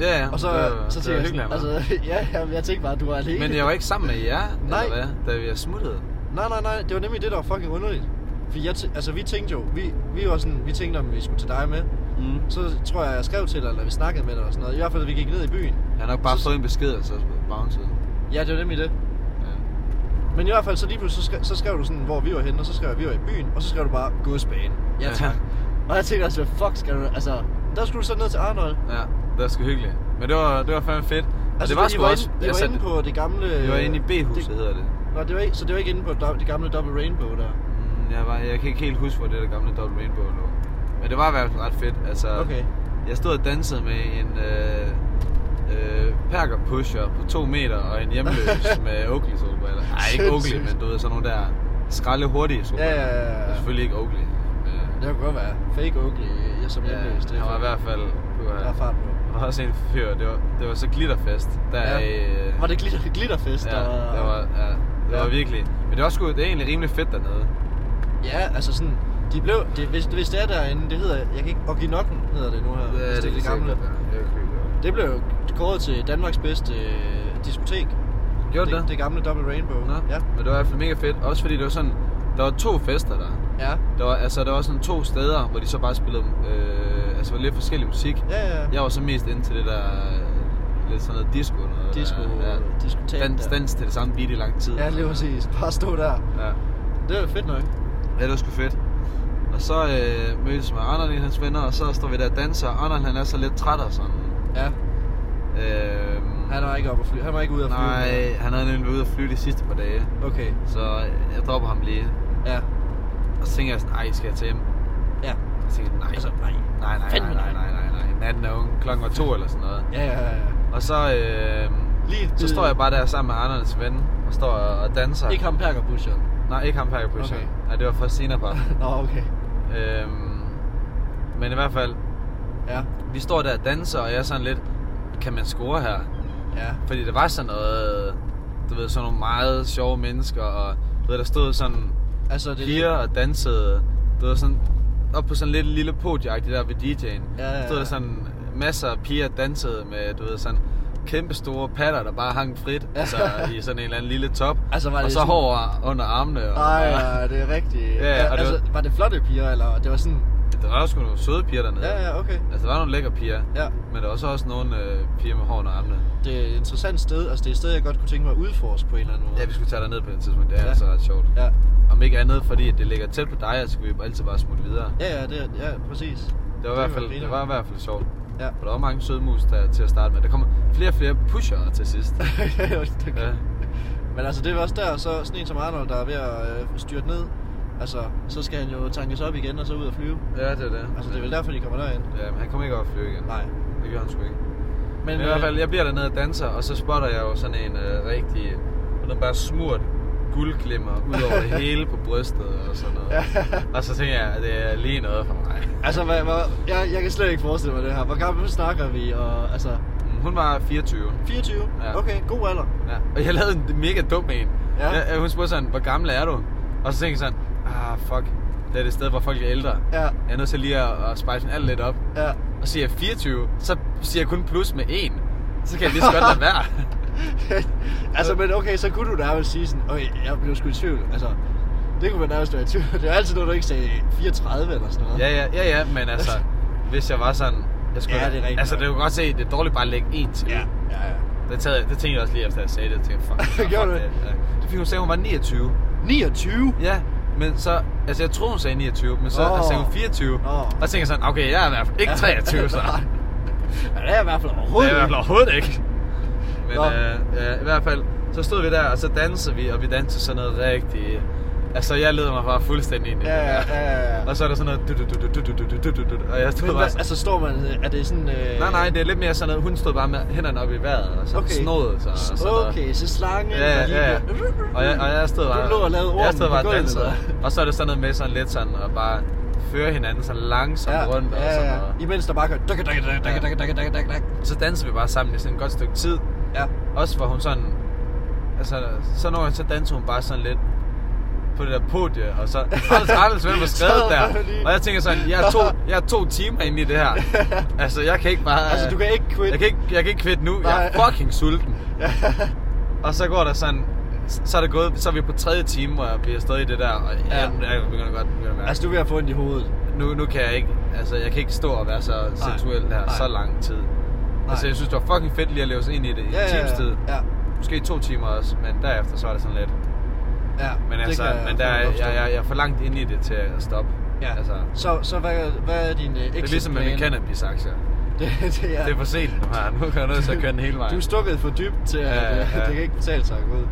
Ja, ja. Og så, det var, så det tænkte var jeg altså, ja, ja, jeg tænkte bare, at du var alene. Men jeg var ikke sammen med jer, Nej. eller hvad? Da vi er smuttet. Nej, nej, nej, det var nemlig det, der var fucking underligt. For jeg altså, vi tænkte jo, vi, vi var sådan, vi tænkte, om vi skulle til dig med. Mm. Så tror jeg, jeg skrev til dig, eller vi snakkede med dig og sådan noget. I hvert fald, vi gik ned i byen. Jeg har nok bare Så- fået en besked, og så bounced. Ja, det var nemlig det. Ja. Men i hvert fald, så lige pludselig, så skrev, så skrev du sådan, hvor vi var henne, og så skrev jeg, vi var i byen, og så skrev du bare, godsbane. Ja, tak. og jeg tænkte også, hvad fuck skal du, altså, der skulle du så ned til Arnold. Ja, det var sgu hyggeligt. Men det var, det var fandme fedt. Og Altså, det var I sgu var også... inde, I var inde på det gamle... Vi var inde i B-huset, det, hedder det. Nå, det var ikke, så det var ikke inde på det gamle Double Rainbow der? Mm, Jeg, var, jeg kan ikke helt huske, hvor det der gamle Double Rainbow lå. Men det var i hvert fald ret fedt. Altså, Okay. Jeg stod og dansede med en øh, øh, perker pusher på to meter og en hjemløs med Oakley solbriller. Nej, ikke Oakley, men du ved, sådan nogle der skralde hurtige solbriller. Ja, ja, ja, ja. Det er selvfølgelig ikke Oakley. Øh, Det kunne godt være fake Oakley, jeg som ja, hjemløs. Det han var i hvert fald... Du Der er fart på. Var også en fyr, det var, det var så glitterfest. Der, Ja. øh, Var det glitter, glitterfest? Ja, der det var, ja, det Ja. var virkelig. Men det var sgu, det er egentlig rimelig fedt dernede. Ja, altså sådan... De blev, det, hvis, hvis det er derinde, det hedder, jeg kan ikke, Oginokken hedder det nu her. hvis det, er det gamle. Det blev jo kåret til Danmarks bedste øh, diskotek. Gjorde det, det? det gamle Double Rainbow. Nå, Ja. men det var i hvert fald mega fedt. Også fordi det var sådan, der var to fester der. Ja. Der var, altså, der var sådan to steder, hvor de så bare spillede øh, altså, lidt forskellig musik. Ja, ja. Jeg var så mest inde til det der øh, lidt sådan noget disco. Noget, Disco, der, diskotek Dans, dans til det samme beat i lang tid. Ja, lige præcis. Bare stå der. Ja. Det var fedt nok. ja, det var sgu fedt. Og så øh, mødtes med Arnold og hans venner, og så står vi der og danser. og Arnold han er så lidt træt og sådan. Ja. Øh, Han var ikke op at fly. Han var ikke ude at flyve. Nej, han havde nemlig ude at flyve de sidste par dage. Okay. Så jeg dropper ham lige. Ja. Og så tænker jeg sådan, ej, skal jeg til hjem? Jeg, nej. Altså, nej. Nej, nej, nej, nej, nej. nej, nej. Natten er ung. Klokken var to eller sådan noget. Ja, ja, ja. Og så, øh, Lige så står jeg bare der sammen med Arnolds ven og står og danser. Ikke ham perkerbusheren. Nej, ikke ham Packer Pusher. Okay. Nej, det var først senere på. Nå, okay. øhm, men i hvert fald, Ja. vi står der og danser, og jeg er sådan lidt, kan man score her? Ja. Fordi det var sådan noget, du ved, sådan nogle meget sjove mennesker, og du ved, der stod sådan Altså, det piger og dansede, du ved, sådan op på sådan lidt lille podieagtigt der ved DJ'en. Ja, ja, ja. Stod der sådan masser af piger dansede med, du ved, sådan kæmpe store patter, der bare hang frit, altså i sådan en eller anden lille top. Altså, var det og så sådan- hår under armene. Og, Ej, ja, det er rigtigt. Ja, og det altså, var... det flotte piger, eller det var sådan... Der var sgu nogle søde piger dernede. Ja, ja, okay. Altså, der var nogle lækre piger. Ja. Men der var så også nogle øh, piger med hår under armene. Det er et interessant sted. Altså, det er et sted, jeg godt kunne tænke mig at udforske på en eller anden måde. Ja, vi skulle tage derned på et tidspunkt. Det er Ja. altså ret sjovt. Ja, Om ikke andet, fordi det ligger tæt på dig, så kan vi altid bare smutte videre. ja, ja, det er, ja præcis. Det var, i hvert fald, det var i hvert fald sjovt. Ja. Og der var mange søde mus der, til at starte med. Der kommer flere og flere pushere til sidst. Ja, det ja. Men altså, det er også der, så sådan en som Arnold, der er ved at øh, styrte ned. Altså, så skal han jo tankes op igen, og så ud og flyve. ja, det er det. Altså, det er vel derfor, de kommer derind. Ja, men han kommer ikke over at flyve igen. Nej. Det gør han sgu ikke. Men, Men, i hvert fald, jeg bliver dernede og danser, og så spotter jeg jo sådan en øh, rigtig... Og den bare smurt guldglimmer ud over det hele på brystet og sådan noget. Ja. Og så tænker jeg, at det er lige noget for mig. altså, hvad, hvad, jeg, jeg kan slet ikke forestille mig det her. Hvor gammel snakker vi? Og, altså, Mm, Hun var 24. 24? Ja. Okay, god alder. Ja. Og jeg lavede en mega dum en. Ja. Jeg, hun spurgte sådan, hvor gammel er du? Og så tænkte jeg sådan, ah fuck, det er det sted, hvor folk er ældre. Ja, Jeg er nødt til lige at, at spice den alt lidt op. ja. og siger jeg 24, så siger jeg kun plus med 1. Så kan jeg lige så godt lade være. altså, men okay, så kunne du nærmest sige sådan, okay, jeg blev sgu i tvivl. Altså, det kunne man nærmest være i tvivl. Det er altid noget, du ikke sagde 34 eller sådan noget. Ja, ja, ja, ja, men altså, hvis jeg var sådan... Jeg skulle, Ja, det er rigtigt Altså, det jo godt se, det er dårligt bare at lægge en til. ja, ja. ja. Det, tager, det tænkte jeg også lige efter, jeg sagde det. Jeg tænkte, fuck, fuck det. det? Ja. Det fik hun sagde, hun var 29. 29? Ja, men så... Altså, jeg troede, hun sagde 29, men så oh. sagde hun 24. Åh. Og så tænkte jeg sådan, okay, jeg er i hvert fald ikke 23, så. Ja, det er jeg i hvert fald Det overhovedet er i hvert fald ikke. overhovedet ikke. Men Nå. øh, ja, i hvert fald, så stod vi der, og så dansede vi, og vi dansede sådan noget rigtig... Altså, jeg leder mig bare fuldstændig ind i ja, ja, ja, ja. Og så er der sådan noget... Du, du, du, du, du, du, du, du, og jeg stod Men, bare sådan, altså, står man... Er det sådan... Øh... Nej, nej, det er lidt mere sådan noget... Hun stod bare med hænderne op i vejret og så okay. snod så... Og sådan okay, så slange... Ja, ja, ja. Og jeg, og jeg stod bare... Du lå og lavede ormen Jeg stod bare og dansede. Og så er det sådan noget med sådan lidt sådan... Og bare føre hinanden så langsomt ja, rundt og ja, ja. sådan noget. Imens der bare går... Duk, duk, duk, duk, duk, duk, duk, duk. Så danser vi bare sammen i sådan et godt stykke tid. Ja. Også hvor hun sådan... Altså, så når så danser hun bare sådan lidt på det der podie, og så Anders Anders hvem var skrevet der. Og jeg tænker sådan, jeg er to, jeg er to timer inde i det her. Altså, jeg kan ikke bare... Altså, du kan ikke quit. Jeg kan ikke, jeg kan ikke kvitte nu. Jeg er Nej. fucking sulten. Og så går der sådan... Så er det gået, så er vi på tredje time, hvor jeg bliver stadig i det der, og Ja. jeg, jeg begynder godt begynde at mærke. Altså, du er ved at få ondt i hovedet. nu, nu kan jeg ikke, altså jeg kan ikke stå og være så seksuel her Nej. så lang tid. Altså jeg synes, det var fucking fedt lige at leve sig ind i det i Ja, en ja, times tid. ja. Måske to timer også, men derefter så er det sådan lidt. Ja, Men det altså, kan jeg men der, er- jeg, forstå. jeg, jeg er for langt inde i det til at stoppe. Ja. Altså, Så, så hvad, hvad er din uh, det er ligesom med min cannabis-aktier. Det, det, er, Det er for sent nu her. Nu kan jeg nødt til at køre den hele vejen. Du er stukket for dybt til, at Ja, ja, ja. det kan ikke betale sig at gå ud.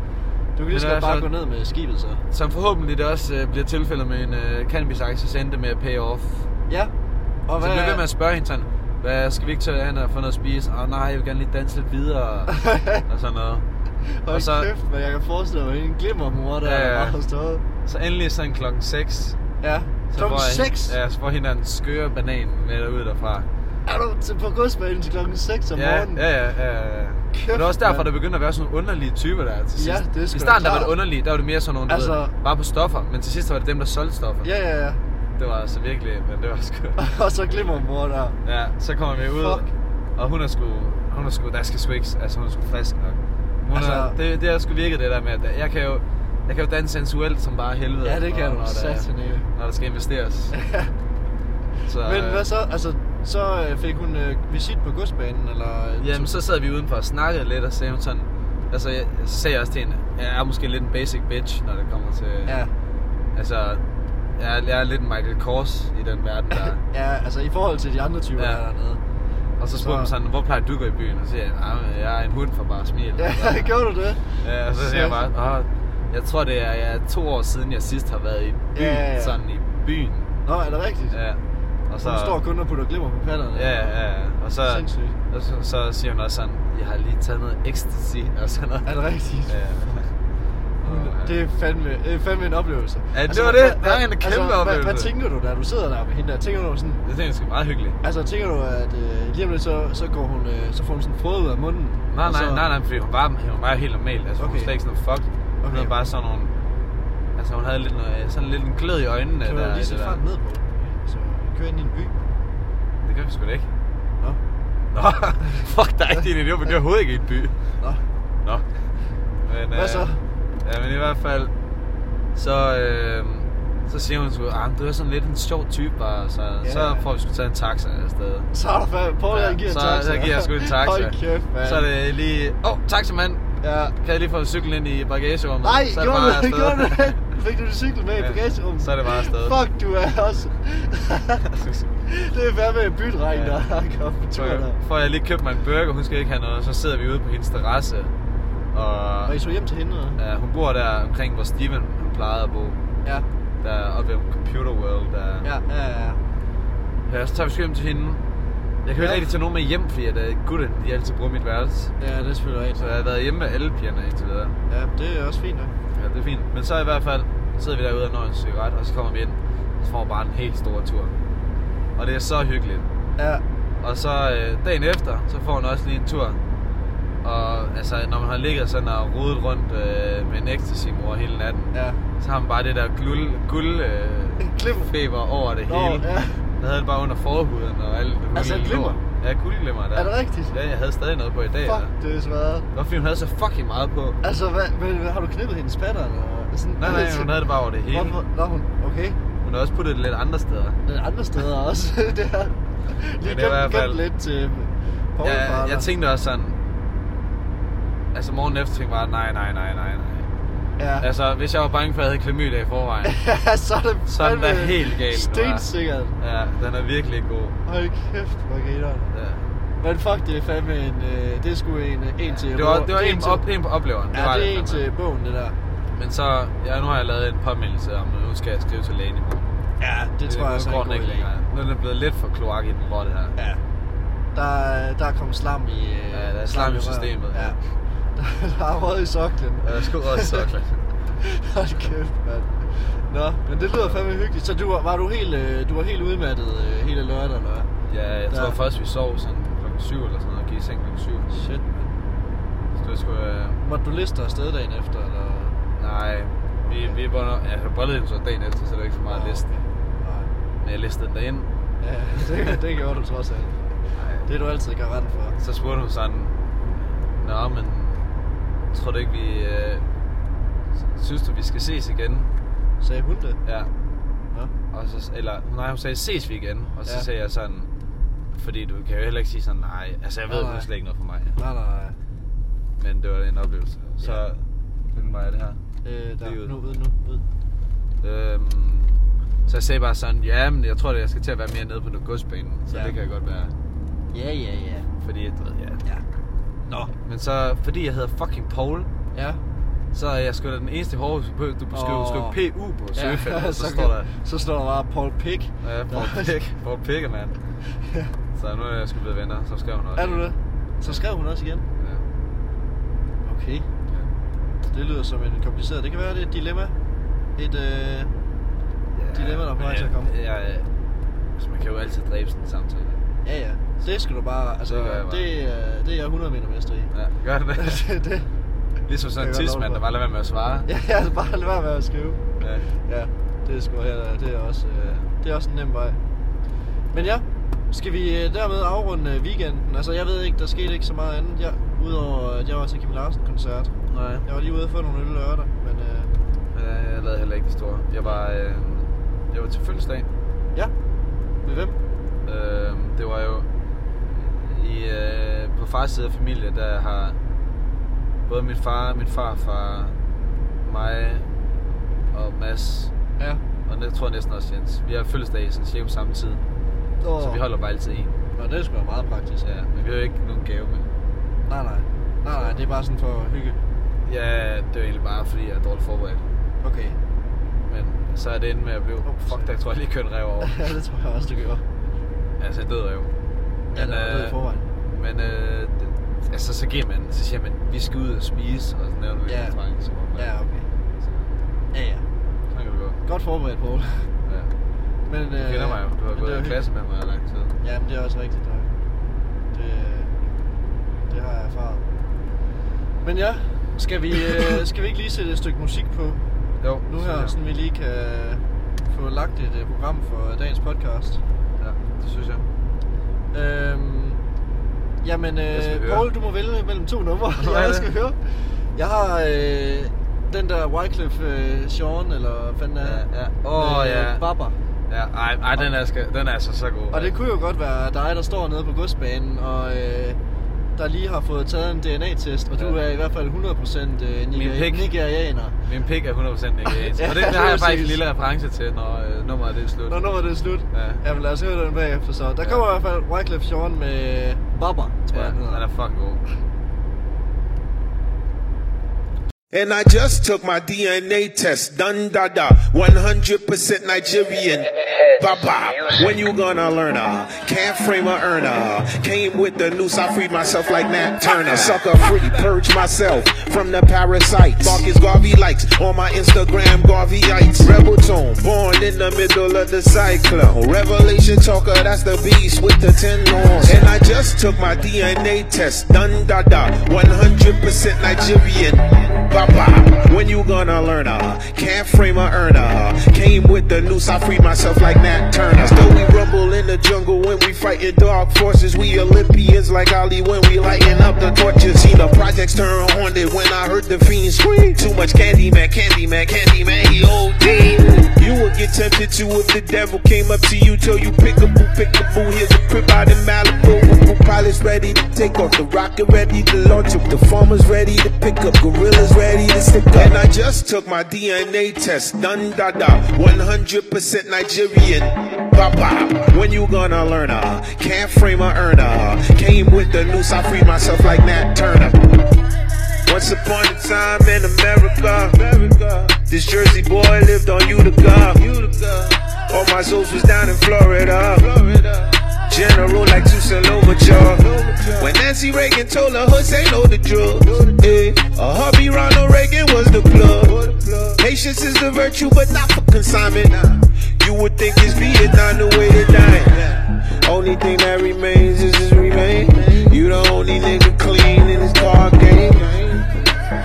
Du kan lige så godt altså- bare gå ned med skibet så. Som forhåbentlig det også øh, bliver tilfældet med en øh, cannabis-aktie, så endte det med at pay off. Ja. Og Så hvad jeg blev ved med at spørge hende sådan, hvad skal vi ikke tage hen og få noget at spise? Åh oh, nej, jeg vil gerne lige danse lidt videre. og sådan noget. Hold og så- kæft, men jeg kan forestille mig, en glimmermor, der Ja, ja. har stået. Så endelig sådan klokken 6. Ja. Klokken 6? Ja, så får hende en skøre banan med ud derfra. Er du til på godsbanen til klokken 6 om Ja, morgenen? ja, ja, ja, ja. Kæft, Men det er også derfor, mand. der begynder at være sådan nogle underlige typer der til sidst. Ja, det er I starten der var det underlige, der var det mere sådan nogle, Altså- ved, bare på stoffer. Men til sidst var det dem, der solgte stoffer. Ja, ja, ja. Det var altså virkelig, men det var sgu... Og så glimmermor der. Ja, så kommer vi ud, Fuck. og hun er sgu, hun er sgu, der skal ikke, altså hun er sgu frisk nok. Hun Altså- er, det, det er sgu virket det der med, at jeg kan jo, jeg kan jo danse sensuelt som bare helvede. Ja, det kan når, du. når, der, når der skal investeres. Så, Men øh, hvad så? Altså, så øh, fik hun øh, visit på godsbanen, eller? øh, Jamen, så sad vi udenfor og snakkede lidt, og sagde hun sådan... Altså, jeg, så sagde jeg også til hende, jeg er måske lidt en basic bitch, når det kommer til... Ja. Altså, jeg, er- jeg er lidt en Michael Kors i den verden der. Ja, altså i forhold til de andre typer, Ja. der er dernede. Og så spurgte Så- sådan, hvor plejer du at gå i byen? Og så siger jeg, "Ah, jeg er en hund for bare smil. Ja, gjorde du det? Ja, og så siger jeg bare, Åh, jeg tror det er, er to år siden, jeg sidst har været i byen, Ja, ja, ja. sådan i byen. Nå, er det rigtigt? Ja. Og Så... Hun står kun og putter glimmer på patterne. Ja, ja, ja. Og så, Sindssygt. og så, så siger hun også sådan, jeg har lige taget noget ecstasy og sådan noget. Er det rigtigt? Ja. Hun, det, er fandme, det er fandme en oplevelse. Altså, Ja, det var det. hvad- Det var en hvad- kæmpe Hvad, oplevelse. hvad, tænker du, da du sidder der med hende der? Tænker du sådan... Det tænker jeg meget hyggeligt. Altså, tænker du, at øh, lige om lidt, så, så, går hun, øh, så får hun sådan frøet ud af munden? Nej, nej, så, nej, nej, fordi hun var, hun var helt normal. Altså, okay. hun var slet ikke sådan noget. Hun Okay. havde bare sådan nogle... Altså, hun havde lidt noget, sådan lidt en glød i øjnene. Kan du lige sætte farten ned på? Så kør ind i en by. Det kan vi sgu da ikke. Nå. Nå, fuck dig, din idiot, men det er overhovedet ikke i en by. Nå. Nå. Men, Hvad så? Ja, men i hvert fald, så, øh, så siger hun sgu, ah, du er sådan lidt en sjov type, bare, så, Ja. så får vi sgu tage en taxa afsted. Så er der fandme... Ja, han giver en så, taxa. så giver jeg sgu en taxa. Hold kæft. Så er det lige, åh, oh, taxamand, Ja. kan jeg lige få cyklen ind i bagagerummet? Nej, så er det gjorde bare du det? Gjorde du det? Fik du din cykel med i Ja, bagagerummet? så er det bare afsted. Fuck, du er også... det er fandme en bytræng, Ja. der har kommet på tur Så der. får jeg lige købt mig en burger, hun skal ikke have noget, så sidder vi ude på hendes terrasse. Og Og I tog hjem til hende, eller? ja, hun bor der omkring, hvor Steven hun plejede at bo. Ja. Der oppe ved Computer World. Der. Ja, ja, ja. ja. så tager vi hjem til hende. Jeg kan jo Ja. ikke rigtig tage nogen med hjem, fordi at, uh, gutten, de altid bruger mit værelse. Ja, det er selvfølgelig rigtigt. Så jeg har været hjemme med alle pigerne indtil videre. Ja, det er også fint, nok. Ja, det er fint. Men så i hvert fald, så sidder vi derude og når en cigaret, og så kommer vi ind. Og så får bare en helt stor tur. Og det er så hyggeligt. Ja. Og så øh, dagen efter, så får hun også lige en tur. Og altså, når man har ligget sådan og rodet rundt øh, med en ecstasy-mor hele natten, Ja. så har man bare det der guld, guld øh, feber over det Nå, hele. ja. Jeg havde det bare under forhuden og alt. det Altså, helt glimmer? lort. Ja, guldglimmer der. Er det rigtigt? Ja, jeg havde stadig noget på i dag. Fuck, det er svært. Det fordi, hun havde så fucking meget på. Altså, hvad, hvad, hvad, har du knippet hendes patter? Eller sådan, Nej, nej, hun havde det bare over det hele. Hvorfor? Nå, hun, okay. Hun har også puttet det lidt andre steder. Det er andre steder også. det er lige det i hvert gemt, gemt lidt til Paul Ja, jeg tænkte også sådan... Altså morgen efter tænkte bare, nej, nej, nej, nej, nej. Ja. Altså, hvis jeg var bange for, at jeg havde klamydia i forvejen. så er det Så er den da helt galt? Stensikkert. ja, den er virkelig ikke god. Hold kæft, hvor grineren. Ja. Men fuck, det er fandme en... Øh, det er sgu en, en til... Det var, det var en, til, op, en på opleveren. Ja, var det er en til bogen, det der. Men så, ja, nu har jeg lavet en påmeldelse om, at nu skal jeg skrive til lægen i morgen. Ja, det tror jeg nu så går er en den god ikke længere. Nu er det blevet lidt for kloak i den rotte her. Ja. Der, er- der er kommet slam i... øh, Ja, der er slam i røven. systemet, Ja. ja. Der, er røget i soklen. Jeg er sgu også så klar. Hold kæft, mand. Nå, men det lyder fandme hyggeligt. Så du, var- var du helt, øh, du var helt udmattet øh, hele lørdag, eller hvad? Ja, jeg Der- tror først, vi sov sådan klokken 7 eller sådan noget, og gik i seng klokken 7. Shit, mand. Så det sgu... Øh, Måtte du liste afsted dagen efter, eller? nej, vi, vi var nok... Jeg bollet den så dagen efter, så det var ikke så meget at liste. Nej. Men jeg listede den derinde. Ja, det, det gjorde du trods alt. Nej. Det er du altid garant for. Så spurgte hun sådan, Nå, men tror du ikke, vi... Øh, synes du, vi skal ses igen? Sagde hun det? Ja. Nå. Og så, eller, nej, hun sagde, ses vi igen? Og så Ja. ja. sagde jeg sådan, fordi du kan jo heller ikke sige sådan, nej. Altså, jeg ved, Nej, det er slet ikke noget for mig. Nej, nej, nej. Men det var en oplevelse. Så, Ja. hvilken vej er det her? Øh, der, ud. nu ud, nu ud. Øhm, så jeg sagde bare sådan, ja, men jeg tror, at jeg skal til at være mere nede på noget godsbanen. Så Ja. det kan godt være. Ja, ja, ja. Fordi, du ved, ja. Ja. Nå. Men så, fordi jeg hedder fucking Paul, Ja. så er jeg sgu da den eneste hårde, du du skriver, Åh. skriver PU på søgefeltet, og så, så, står der, så står der bare Paul Pick. ja, Paul Pik, Paul Pikke, mand. Ja. Så nu er jeg sgu blevet venner, så skrev hun også. Er du det? Så skrev hun også igen? Ja. Okay. ja. Det lyder som en kompliceret. Det kan være, det er et dilemma. Et, øh... Dilemma, der er på vej til at komme. Ja, ja. Altså, man kan jo altid dræbe sådan en samtale. Ja, ja. Det skal du bare... Altså, Det jeg bare. det, øh, det er jeg 100 meter mester i. Ja, gør det det? det, det. Ligesom sådan en Det tidsmand, der bare lader være med at svare. Ja, ja, bare lad være med at skrive. Ja. Ja, det er sgu her, det er også, øh, det er også en nem vej. Men ja, skal vi øh, dermed afrunde weekenden? Altså, jeg ved ikke, der skete ikke så meget andet, jeg, udover at jeg var til Kim Larsen-koncert. Nej. Jeg var lige ude og få nogle øl lørdag, men øh, Ja, jeg lavede heller ikke det store. Jeg var, øh, jeg var til fødselsdag. ja. Med hvem? Øh, det var jo i, øh, på fars side af familie, der har både min far, min farfar, mig og Mads, Ja. og jeg tror næsten også Jens. Vi har fødselsdag sådan cirka på samme tid, Oh. så vi holder bare altid en. Nå, det er sgu meget praktisk. Ja, men vi har jo ikke nogen gave med. Nej, nej. Nej, nej, det er bare sådan for hygge. Ja, det var egentlig bare fordi, jeg er dårligt forberedt. Okay. Men så er det endt med at blive, oh, fuck, der tror jeg lige kørte rev over. ja, det tror jeg også, du gjorde. altså, jeg døde rev. Ja, det var det i forvejen. Men øh, det, altså, så giver man, så siger man, vi skal ud og spise, og så vi Ja. en restaurant. Så. Ja, okay. Så, Ja, ja. sådan kan det gå. Godt forberedt, Poul. Ja. Men, Du kender mig jo, du har men gået i klasse med mig i lang tid. Ja, men det er også rigtigt nok. Det, øh, det har jeg erfaret. Men ja, skal vi, øh, skal vi ikke lige sætte et stykke musik på Jo, nu her, jeg. så vi lige kan få lagt et øh, program for dagens podcast? Ja, det synes jeg. Øhm, jamen, øh? Paul, du må vælge mellem to numre. Jeg det? skal høre. Jeg har øh, den der Wycliffe øh, Sean, eller fanden er Ja, ja. Åh, ja. Baba. Ja, ej, ej den, er, den er altså så god. Og det kunne jo godt være dig, der står nede på godsbanen, og øh, der lige har fået taget en DNA-test, og du Ja. er i hvert fald 100% øh, Min niger- nigerianer. Min pik er 100% nigeriansk. Ja, og det, det har jeg faktisk en lille reference til, når øh, nummeret det er slut. Når nummeret det er slut. Ja. Jamen lad os høre den bagefter så. Der Ja. kommer i hvert fald Wycliffe Sean med Baba, tror ja, jeg, den hedder. den er fucking god. And I just took my DNA test, done da da, 100% Nigerian. Baba, when you gonna learn her? Can't frame a earner. Came with the noose, I freed myself like Nat Turner. Sucker free, purge myself from the parasites. Marcus Garvey likes on my Instagram, Garveyites. Rebel tone, born in the middle of the cyclone. Revelation talker, that's the beast with the ten horns. And I just took my DNA test. Dun da da. 100% Nigerian. Baba. When you gonna learn uh Can't frame a earner. Came with the noose, I freed myself like Nat Turner. Still we rumble in the jungle when we fighting dark forces. We Olympians like Ali when we lighting up the torches. See the projects turn haunted when I heard the fiends scream. Too much candy man, candy man, candy man, he OD. You would get tempted to if the devil came up to you, told you pick a boo, pick a boo. Here's a crib out in Malibu. Pilots ready to take off, the rocket ready to launch up, the farmers ready to pick up, gorillas ready to stick up. And I just took my DNA test, dun da da, 100% Nigerian. Baba, when you gonna learn uh Can't frame a earner. Came with the noose, I freed myself like Nat Turner. Once upon a time in America, America. this Jersey boy lived on Utica. Utica. All my souls was down in Florida. Florida. General like Tucson Louverture. When Nancy Reagan told her hood ain't no the drugs. Eh, a hubby Ronald Reagan was the plug. Patience is the virtue, but not for consignment. You would think it's Vietnam the way they dying. Only thing that remains is his remain. You the only nigga clean in this car game.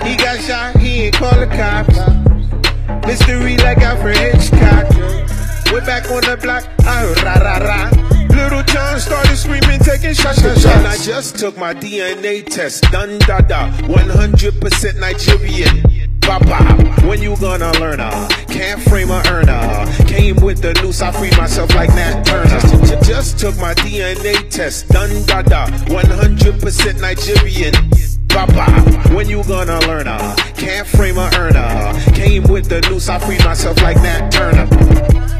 He got shot, he ain't call the cops. Mystery like Alfred Hitchcock. We're back on the block, ah, rah, rah, rah. Little John started screaming, taking shots, shots, shots. And I just took my DNA test, dun da da, 100% Nigerian. Baba, when you gonna learn uh Can't frame a earner. Came with the noose, I freed myself like Nat Turner. Just, just took my DNA test, dun da da, 100% Nigerian. Baba, when you gonna learn uh Can't frame a earner. Came with the noose, I freed myself like Nat Turner.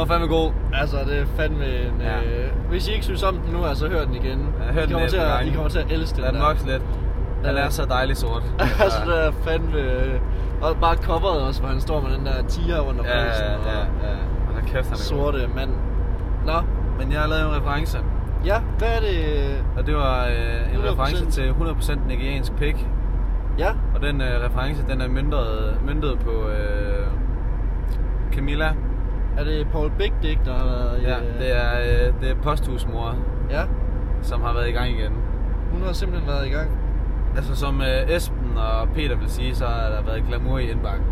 Var fandme god. Altså, det er fandme en... Ja. Øh, hvis I ikke synes om den nu, altså hør den igen. Ja, hør I den kommer et til at. I kommer til at elske den den der. vokse lidt. Den er så dejlig sort. altså, det er fandme... øh, Og bare coveret også, hvor han står med den der tiger under Ja, halsen. ja, ja, ja. Hold kæft, han er. Sorte mand. Nå, Men jeg har lavet en reference, ja, hvad er det? og det var øh, en 100%. reference til 100% nigeriansk pik. Ja, Og den øh, reference, den er møntet, møntet på øh, Camilla. Er det Paul Big Dick, der har været... i, Ja, øh, det er, øh, det er posthusmor, Ja, som har været i gang igen. hun har simpelthen været i gang. Altså som øh, Esben og Peter vil sige, så har der været glamour i indbakken.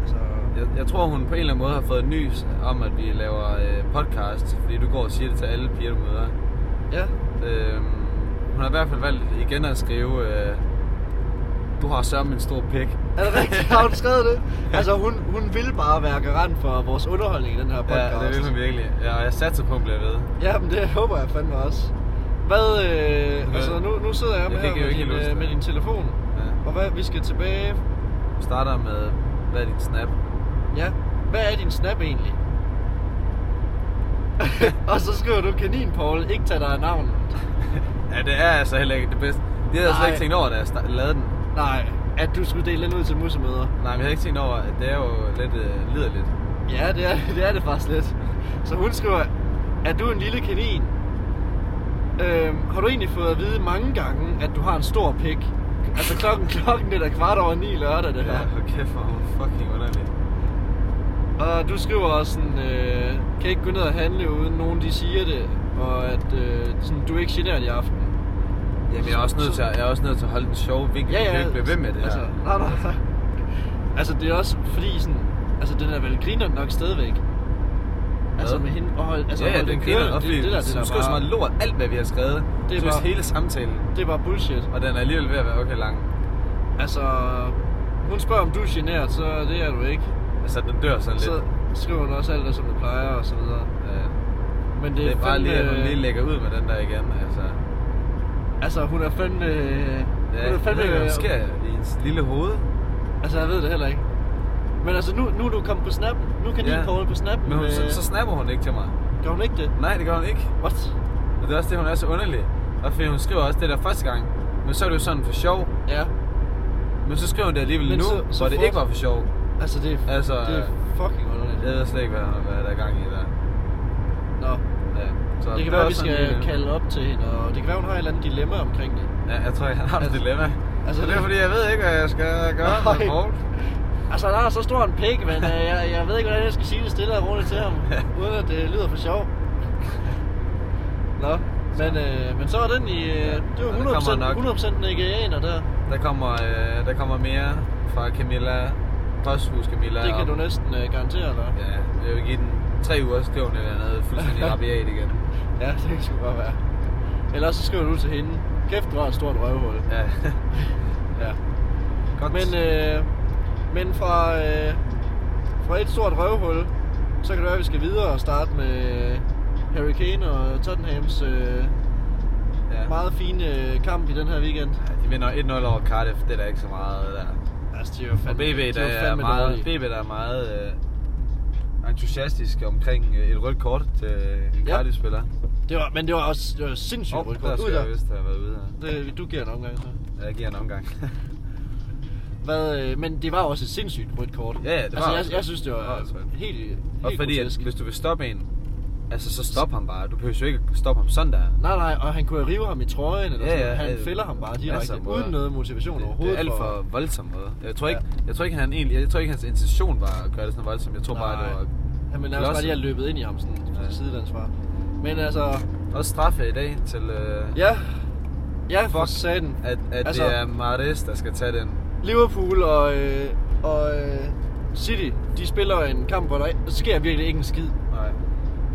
Altså, Jeg, jeg tror, hun på en eller anden måde har fået nys om, at vi laver øh, podcast, fordi du går og siger det til alle piger, du møder. ja, Øh, hun har i hvert fald valgt igen at skrive, øh, du har sørget en stor pik. er det rigtigt? Har hun skrevet det? Altså, hun, hun vil bare være garant for vores underholdning i den her podcast. Ja, det vil hun virkelig. Ja, og jeg satser på, at hun bliver ved. Ja, men det håber jeg fandme også. Hvad, øh, altså nu, nu sidder jeg, Jeg her med, din, øh, med din telefon. Ja. Og hvad, vi skal tilbage. Vi starter med, hvad er din snap? Ja, hvad er din snap egentlig? og så skriver du kanin, Paul, ikke tag dig af navnet. Ja, det er altså heller ikke det bedste. Det havde jeg slet ikke tænkt over, da jeg sta- lavede den. Nej, at du skulle dele den ud til musemøder. Nej, men jeg havde ikke tænkt over, at det er jo lidt øh, liderligt. Ja, det er, det er det faktisk lidt. Så hun skriver, er du en lille kanin? Øhm, har du egentlig fået at vide mange gange, at du har en stor pik? Altså klokken, klokken det er da kvart over ni lørdag, det her. Ja, hold kæft, hvor fucking underlig. Og du skriver også sådan, øh, kan ikke gå ned og handle uden nogen de siger det, og at øh, sådan, du er ikke generet i aften. Jamen, jeg er også nødt til at, jeg er også nødt til at holde den sjove vinkel. Ja, Jeg ja. kan ikke ved med det altså, her. Nej, nej, nej. Altså, det er også fordi sådan, altså den er vel griner nok stadigvæk. Altså med hende, og, altså, ja, ja, den griner, og fordi det, det, der, det, der så bare, meget lort, alt hvad vi har skrevet. Det Det er er bare- hele samtalen. det er bare bullshit. Og den er alligevel ved at være okay lang. Altså, hun spørger om du er generet, så det er du ikke. Altså, den dør sådan Så lidt. skriver hun også alt det, som det plejer og så videre. Ja. Men det Det er, er bare fandme, lige, at hun lige lægger ud med den der igen. Altså, Altså, hun er fandme... ja, hun er fandme... jeg ved hvad der sker i ens lille hoved. Altså, jeg ved det heller ikke. Men altså, nu, nu er du kommet på Snap. Nu kan Ja. din Paul på Snap. Men hun, så, så snapper hun ikke til mig. Gør hun ikke det? Nej, det gør hun ikke. What? Og det er også det, hun er så underlig. Og fordi hun skriver også det der første gang. Men så er det jo sådan for sjov. Ja. Men så skriver hun det alligevel Men nu, så- så hvor det fort- ikke var for sjov. Altså, det er, Altså, det er fucking underligt. Jeg ved slet ikke, hvad, hvad der er gang i. Så Det kan er være, vi skal sådan, øh, kalde op til hende, og det kan være, hun har et eller andet dilemma omkring det. Ja, jeg tror, jeg har et Altså- dilemma. altså, Altså, det er fordi, jeg ved ikke, hvad jeg skal gøre Nej. med Paul. Altså, der er så stor en pik, men øh, jeg, jeg ved ikke, hvordan jeg skal sige det stille og roligt til ham, uden at det lyder for sjov. Nå, men, øh, men så var den i... Øh, det var Ja, det 100%, kommer nok. 100% nigerianer der. Der kommer, øh, der kommer mere fra Camilla. Posthus Camilla. Det kan om- du næsten øh, garantere, eller? Ja, jeg vil give den tre uger, så skriver hun et eller andet fuldstændig rabiat igen. Ja, det kan sgu godt være. Ellers så skriver du til hende. Kæft, du har et stort røvhul. Ja, Ja. godt. Men, øh, men fra, øh, fra et stort røvhul, så kan det være, at vi skal videre og starte med Harry Kane og Tottenhams øh, ja. meget fine øh, kamp i den her weekend. De vinder 1-0 over Cardiff, det er der ikke så meget der. Altså, de er jo Og fandme, BB, de der jo er fandme meget, dårlige. BB, der er meget øh, entusiastisk omkring øh, et rødt kort til en Ja. Cardiff-spiller. Det var, men det var også det var sindssygt Åh, rødt der kort. Ud skal jeg der. vist have været ude her. Det, du giver en omgang så. Jeg giver en omgang. Hvad, øh, men det var også et sindssygt rødt kort. Ja, ja, det var altså, jeg, jeg synes, det var, Det var helt, helt og fordi, at, grotesk. hvis du vil stoppe en, altså så stop ham bare. Du behøver jo ikke stoppe ham sådan der. Nej, nej, og han kunne rive ham i trøjen, eller Ja, sådan ja, noget. Han ja. fælder ham bare direkte, måder. uden noget motivation Det, det overhovedet. er alt for voldsom måde. Jeg tror ikke, jeg tror ikke han egentlig, jeg tror ikke hans intention var at gøre det sådan voldsomt. Jeg tror bare, det Nej. var Han ville nærmest bare lige have løbet ind i ham sådan Ja. sidelandsfar. Men altså, også straffe i dag til, øh, ja, ja, for satan. at, at Altså- det er Mares, der skal tage den. Liverpool og, øh, og øh, City, de spiller en kamp, hvor der sker virkelig ikke en skid. Nej.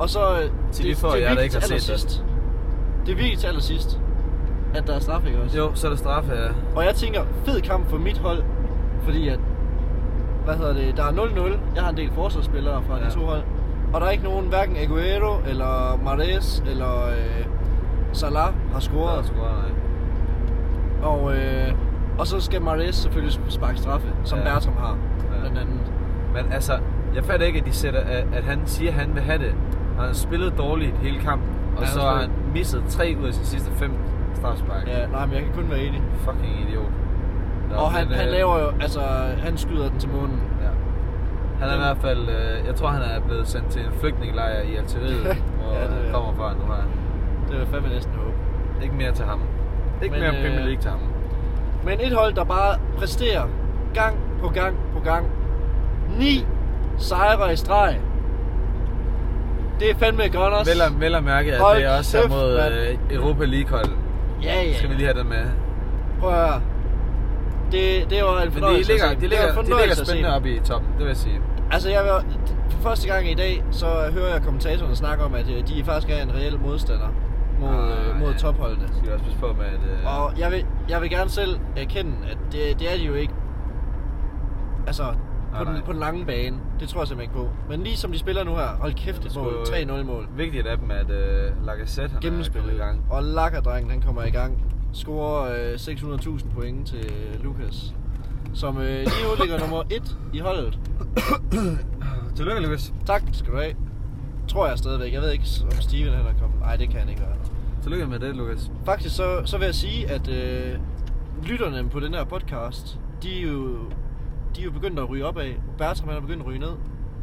Og så, øh, Til de få, jer, der virkelig ikke har til set det. Det er virkelig til allersidst, at der er straf, ikke også? Jo, så er der straffe, ja. Og jeg tænker, fed kamp for mit hold, fordi at, hvad hedder det, der er 0-0. Jeg har en del forsvarsspillere fra ja. De to hold. Og der er ikke nogen, hverken Aguero, eller Mares, eller øh, Salah har Der er scoret. scoret, nej. Og, øh, og så skal Mares selvfølgelig sparke straffe, som. Ja. Bertram har, Ja. blandt andet. Men altså, jeg fatter ikke, at de sætter, at, at han siger, at han vil have det. Han har spillet dårligt hele kampen, og Ja, så han har han misset tre ud af sine sidste fem strafspark. Ja, nej, men jeg kan kun være enig. Fucking idiot. Nå, og han, men, han øh, laver jo, altså, han skyder den til månen. Ja. Han er i hvert fald, øh, jeg tror han er blevet sendt til en flygtningelejr i Algeriet, hvor Ja, det han er- kommer fra nu her. Det vil fandme næsten håbe. Ikke mere til ham. Ikke Men, mere øh, Premier League til ham. Men et hold, der bare præsterer gang på gang på gang. Ni sejre i streg. Det er fandme Gunners. Vel at, vel at mærke, at Hold det er også er mod mand. øh, Europa League-hold. Ja, ja. Skal vi lige have den med. Prøv at høre. Det, det var en Men de fornøjelse ligger, de Det ligger, de ligger fornøjelse spændende oppe i toppen, det vil jeg sige. Altså, jeg vil, for første gang i dag, så hører jeg kommentatorerne snakke om, at øh, de faktisk er en reel modstander mod, Ah, øh, mod ja. topholdene. Skal vi også passe på med, at... Øh, Og jeg vil, jeg vil gerne selv erkende, at det, det er de jo ikke. Altså, på, Nej, den, på den lange bane. Det tror jeg simpelthen ikke på. Men lige som de spiller nu her, hold kæft et mål. 3-0 mål. Vigtigt af dem, at øh, Lacazette han er i gang. Og Lakkerdrengen, han kommer i gang. Scorer øh, 600.000 point til øh, Lukas. Som øh, lige nu ligger nummer 1 i holdet. Tillykke, Lukas. Tak skal du have. Tror jeg stadigvæk. Jeg ved ikke, om Steven han er kommet. Nej, det kan han ikke være. Tillykke med det, Lukas. Faktisk så, så vil jeg sige, at øh, lytterne på den her podcast, de er jo, de er jo begyndt at ryge op af. Bertram han er begyndt at ryge ned.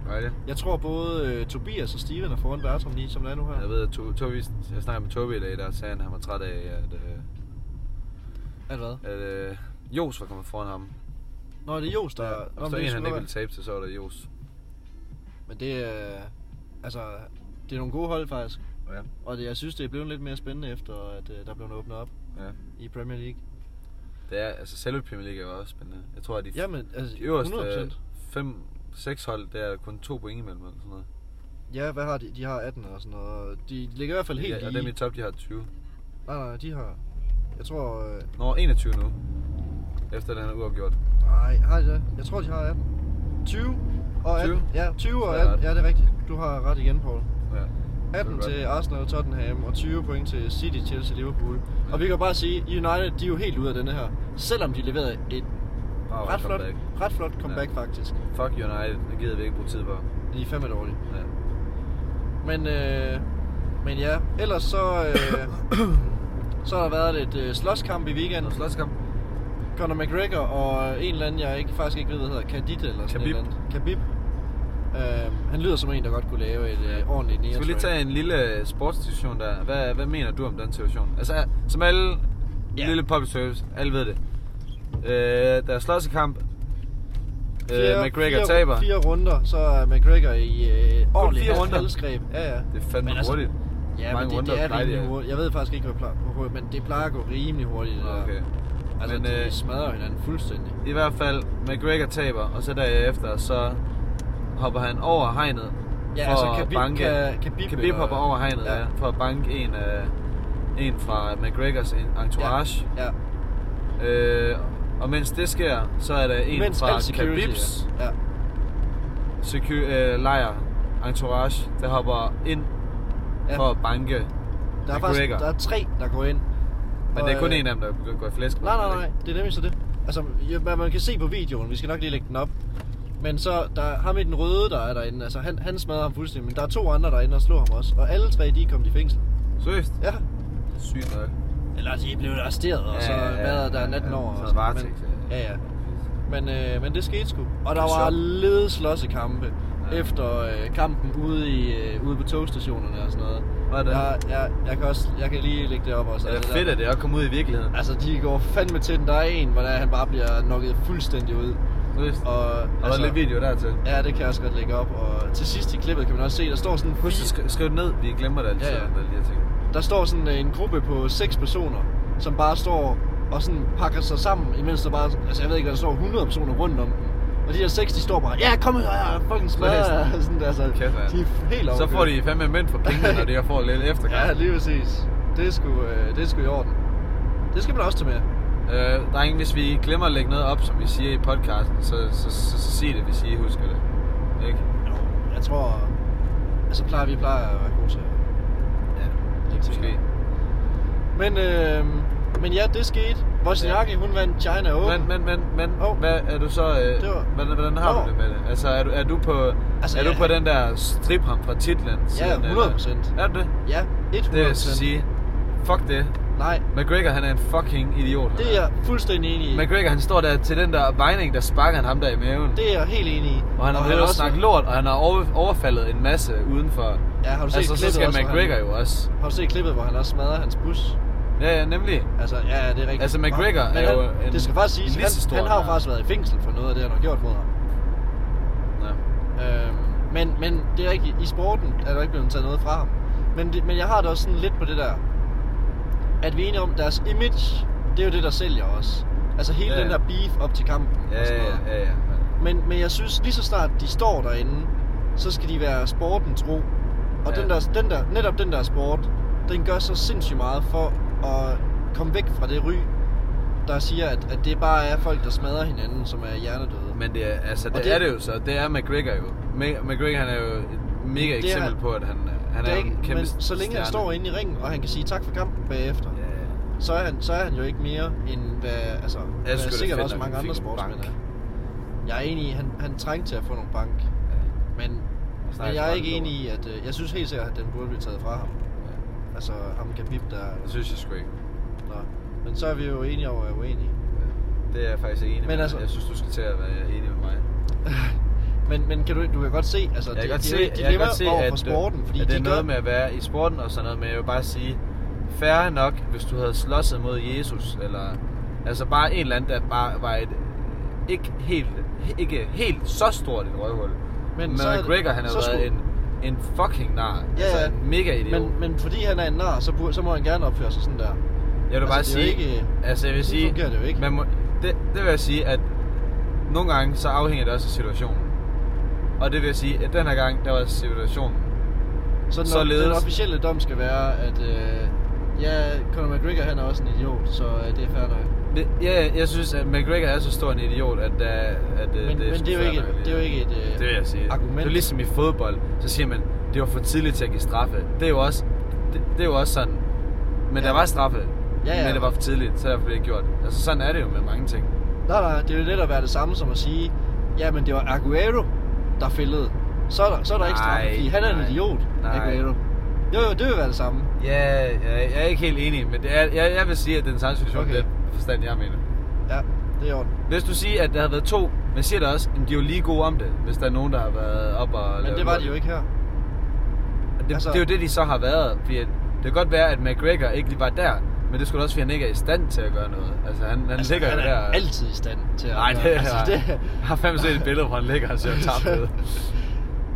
Nej, det. Jeg tror både øh, Tobias og Steven er foran Bertram lige, som det er nu her. Jeg ved, at to, Tobi, jeg snakkede med Tobi i dag, der sagde han, at han var træt af, at, øh, At hvad? at øh, Jos var kommet foran ham. Nå, det er Jos, der... Ja, Nå, hvis der det en, han ikke ville tabe til, så var det Jos. Men det er... Altså, det er nogle gode hold faktisk. Ja. Og det, jeg synes, det er blevet lidt mere spændende efter, at øh, der blev åbnet op ja. i Premier League. Det er, altså selve Premier League er jo også spændende. Jeg tror, at de, Jamen, altså, de øverste 100%. 5-6 hold, der er kun to point imellem eller sådan noget. Ja, hvad har de? De har 18 eller sådan noget. og De ligger i hvert fald helt ja, og lige. dem i top, de har 20. Nej, nej, de har... Jeg tror... Øh, Nå, 21 nu. Efter den er uafgjort. nej, har de det? Jeg tror, de har 18. 20 og 18. 20? Ja, 20 og Så er jeg 18. Ja, det er rigtigt. Du har ret igen, Paul. Ja. 18 Det er til Arsenal og Tottenham, og 20 point til City, Chelsea, Liverpool. Ja. Og vi kan bare sige, United, de er jo helt ude af denne her. Selvom de leverede et Oh, ret, flot, ret flot comeback Ja. faktisk. Fuck United, det gider vi ikke bruge tid på. De er fandme dårlige. Ja. Men, øh, men ja, ellers så, øh, så har der været lidt øh, slåskamp i weekenden. Og slåskamp. Conor McGregor og en eller anden, jeg ikke, faktisk ikke ved, hvad hedder, Kadit eller sådan Khabib. et andet. Khabib. Øh, han lyder som en, der godt kunne lave et øh, ordentligt Skal vi lige tage en lille sportsdiskussion der? Hvad, hvad mener du om den situation? Altså, som alle Ja. lille public service, alle ved det. Øh, der er slåssekamp. Øh, McGregor fire, taber. Fire runder, så er McGregor i øh, ordentligt fire runder? halsgreb. Ja, ja. Det er fandme Men altså, hurtigt. Ja, Mange men det, runder det er rimelig hurtigt. Jeg ved faktisk ikke, hvad hvor hurtigt, men det plejer at gå rimelig hurtigt. Det der. Okay. Altså, Men, de øh, smadrer hinanden fuldstændig. I hvert fald, McGregor taber, og så derefter, så hopper han over hegnet Ja, for altså, at Khabib- banke... Ka- Khabib, Khabib hopper øh, over hegnet, ja. ja. for at banke en, af, en fra McGregors entourage. Ja, ja. Øh, og mens det sker, så er der en Mens fra security, ja. ja. secu- øh, lejr entourage, der hopper ind Ja. for at banke Der er faktisk McGregor. der er tre, der går ind. Men Og, det er kun øh, en af dem, der går i flæsk. Nej, nej, nej. Det er nemlig så det. Altså, man, man kan se på videoen. Vi skal nok lige lægge den op. Men så, der er ham i den røde, der er derinde. Altså, han, han smadrer ham fuldstændig. Men der er to andre, der er inde og slår ham også. Og alle tre, de er kommet i fængsel. Seriøst? Ja. Sygt nok. Eller de blev arresteret, og Ja, så ja, ja, været der ja, 19 ja. år. Så varetægt, Men, ja, ja. Men, øh, men det skete sgu. Og der er var slåssekampe Ja. ja. efter øh, kampen ude, i, øh, ude på togstationerne og sådan noget. Hvad er det? Jeg, jeg, jeg, kan også, jeg kan lige lægge det op også. Det er Altså, fedt, at det også kommer ud i virkeligheden. Altså, de går fandme til den. Der er en, hvor der han bare bliver nokket fuldstændig ud. Seriøst. Og, Og der er lidt video dertil. Ja, det kan jeg også godt lægge op. Og til sidst i klippet kan man også se, der står sådan, Husk at skri- skrive det ned, vi glemmer det altid, Ja, ja. der lige ting. der står sådan en gruppe på seks personer, som bare står og sådan pakker sig sammen, imens der bare, altså jeg ved ikke, der står 100 personer rundt om dem. Og de der seks, de står bare, ja, kom her, jeg fucking smadrer jer." sådan, altså, Kæft, mand. de er helt Så får overkørt. de fandme mænd for pengene, når de har fået lidt eftergang. Ja, lige præcis. Det er sgu, øh, det er sgu i orden. Det skal man også tage med. Øh, drenge, hvis vi glemmer at lægge noget op, som vi siger i podcasten, så, så, så, så, sig det, hvis I husker det. Ikke? Jo, jeg tror, altså plejer vi plejer at være gode til Ja, lægge ting måske. Men, øh, men ja, det skete. Wozniacki, hun vandt China Open. Men, men, men, men Åh. hvad er du så, øh, Det var- hvordan, hvordan har Nå. du det med det? Altså, er du, er du på, Altså, er du jeg- på den der stripham fra titlen? Ja, 100%. Er du det? Ja, 100%. Det vil sige. Fuck det. Nej, McGregor, han er en fucking idiot. det er jeg fuldstændig enig i. McGregor, han står der til den der vejning, der sparker han ham der i maven. Det er jeg helt enig i. Og han har og snakke lort, og han har over, overfaldet en masse udenfor. Ja, har du set altså, så klippet skal også, McGregor han, jo også. Har du set klippet, hvor han også smadrer hans bus? Ja, ja, nemlig. Altså, ja, det er rigtigt. Altså, McGregor Men er jo han, en- Det skal faktisk siges, så stor han, han har jo faktisk været i fængsel for noget af det, han har gjort mod ham. Ja. Øhm, men, men det er rigtigt, i sporten er der ikke blevet taget noget fra ham. Men, det, men jeg har det også sådan lidt på det der, at vi er enige om, deres image, det er jo det, der sælger os. Altså hele Ja, den ja. der beef op til kampen og Ja, sådan ja, noget. ja, ja. Men, men jeg synes, lige så snart de står derinde, så skal de være sporten tro. Og Ja. den der, den der, netop den der sport, den gør så sindssygt meget for at komme væk fra det ry, der siger, at, at det bare er folk, der smadrer hinanden, som er hjernedøde. Men det er, altså, det, Og det er det jo så. Det er McGregor jo. McGregor, han er jo et mega er eksempel han. på, at han, han det er, er en ikke, kæmpe men så længe han stjerne. står inde i ringen, og han kan sige tak for kampen bagefter, Ja, ja. så er han, så er han jo ikke mere end hvad, altså, hvad da sikkert også mange han andre sportsmænd er. Jeg er enig i, han, han trængte til at få nogle bank. Men, men snakker jeg er ikke enig i, at øh, jeg synes helt sikkert, at den burde blive taget fra ham. Ja. Altså ham Khabib, der... Det synes jeg sgu ikke. Nå. Men så er vi jo enige over at uenige. Det er jeg faktisk enig Men med. altså- Jeg synes, du skal til at være enig med mig. Men, men kan du, du kan godt se, altså, Jeg det, godt det, se, er jeg kan dilemma godt se over at, for sporten, fordi at det er de noget gør, med at være i sporten og sådan noget, men jeg vil bare sige, færre nok, hvis du havde slåsset mod Jesus, eller altså bare en eller anden, der bare var et ikke helt, ikke helt så stort et røvhul. Men Men, så er McGregor, han har været skulle- en, en fucking nar. Ja, altså ja. en mega idiot. men, men fordi han er en nar, så, så må han gerne opføre sig sådan der. jeg vil bare altså, det er jo sige, ikke- altså jeg vil sige, det jo ikke. Man må, det, det vil jeg sige, at nogle gange så afhænger det også af situationen. Og det vil jeg sige, at den her gang, der var situationen Så den, Således- den officielle dom skal være, at øh, ja, Conor McGregor han er også en idiot, så øh, det er fair nok. Det- Ja, jeg synes, at McGregor er så stor en idiot, at, uh, at uh, Men, men det, er jo ikke, det er jo ikke et øh, Det vil jeg sige. argument. Det er ligesom i fodbold, så siger man, det var for tidligt til at give straffe. Det er jo også, det, det er jo også sådan. Men Ja. der var straffe, Ja, ja. men det var for tidligt, så derfor blev det gjort. Altså sådan er det jo med mange ting. Nej, nej, det er jo lidt at være det samme som at sige, ja, men det var Aguero, der fældede. Så er der, så er der ikke straffe, Nej, fordi han er en nej, idiot, nej. Aguero. Jo, jo, det vil være det samme. Ja, jeg, jeg er ikke helt enig, men det er, jeg, jeg vil sige, at det den samme situation, Okay. den forstand, jeg mener. Ja, det er orden. Hvis du siger, at der havde været to Man siger da også, at de er jo lige gode om det, hvis der er nogen, der har været op og Men det var lort. de jo ikke her. Det, Altså- det er jo det, de så har været. Fordi det kan godt være, at McGregor ikke lige var der, men det skulle også, fordi han ikke er i stand til at gøre noget. Altså, han, han Altså, ligger han jo er der. altid i stand til at Nej, gøre- det er altså, det, Jeg har fandme set et billede, hvor han ligger og ser tabt ud.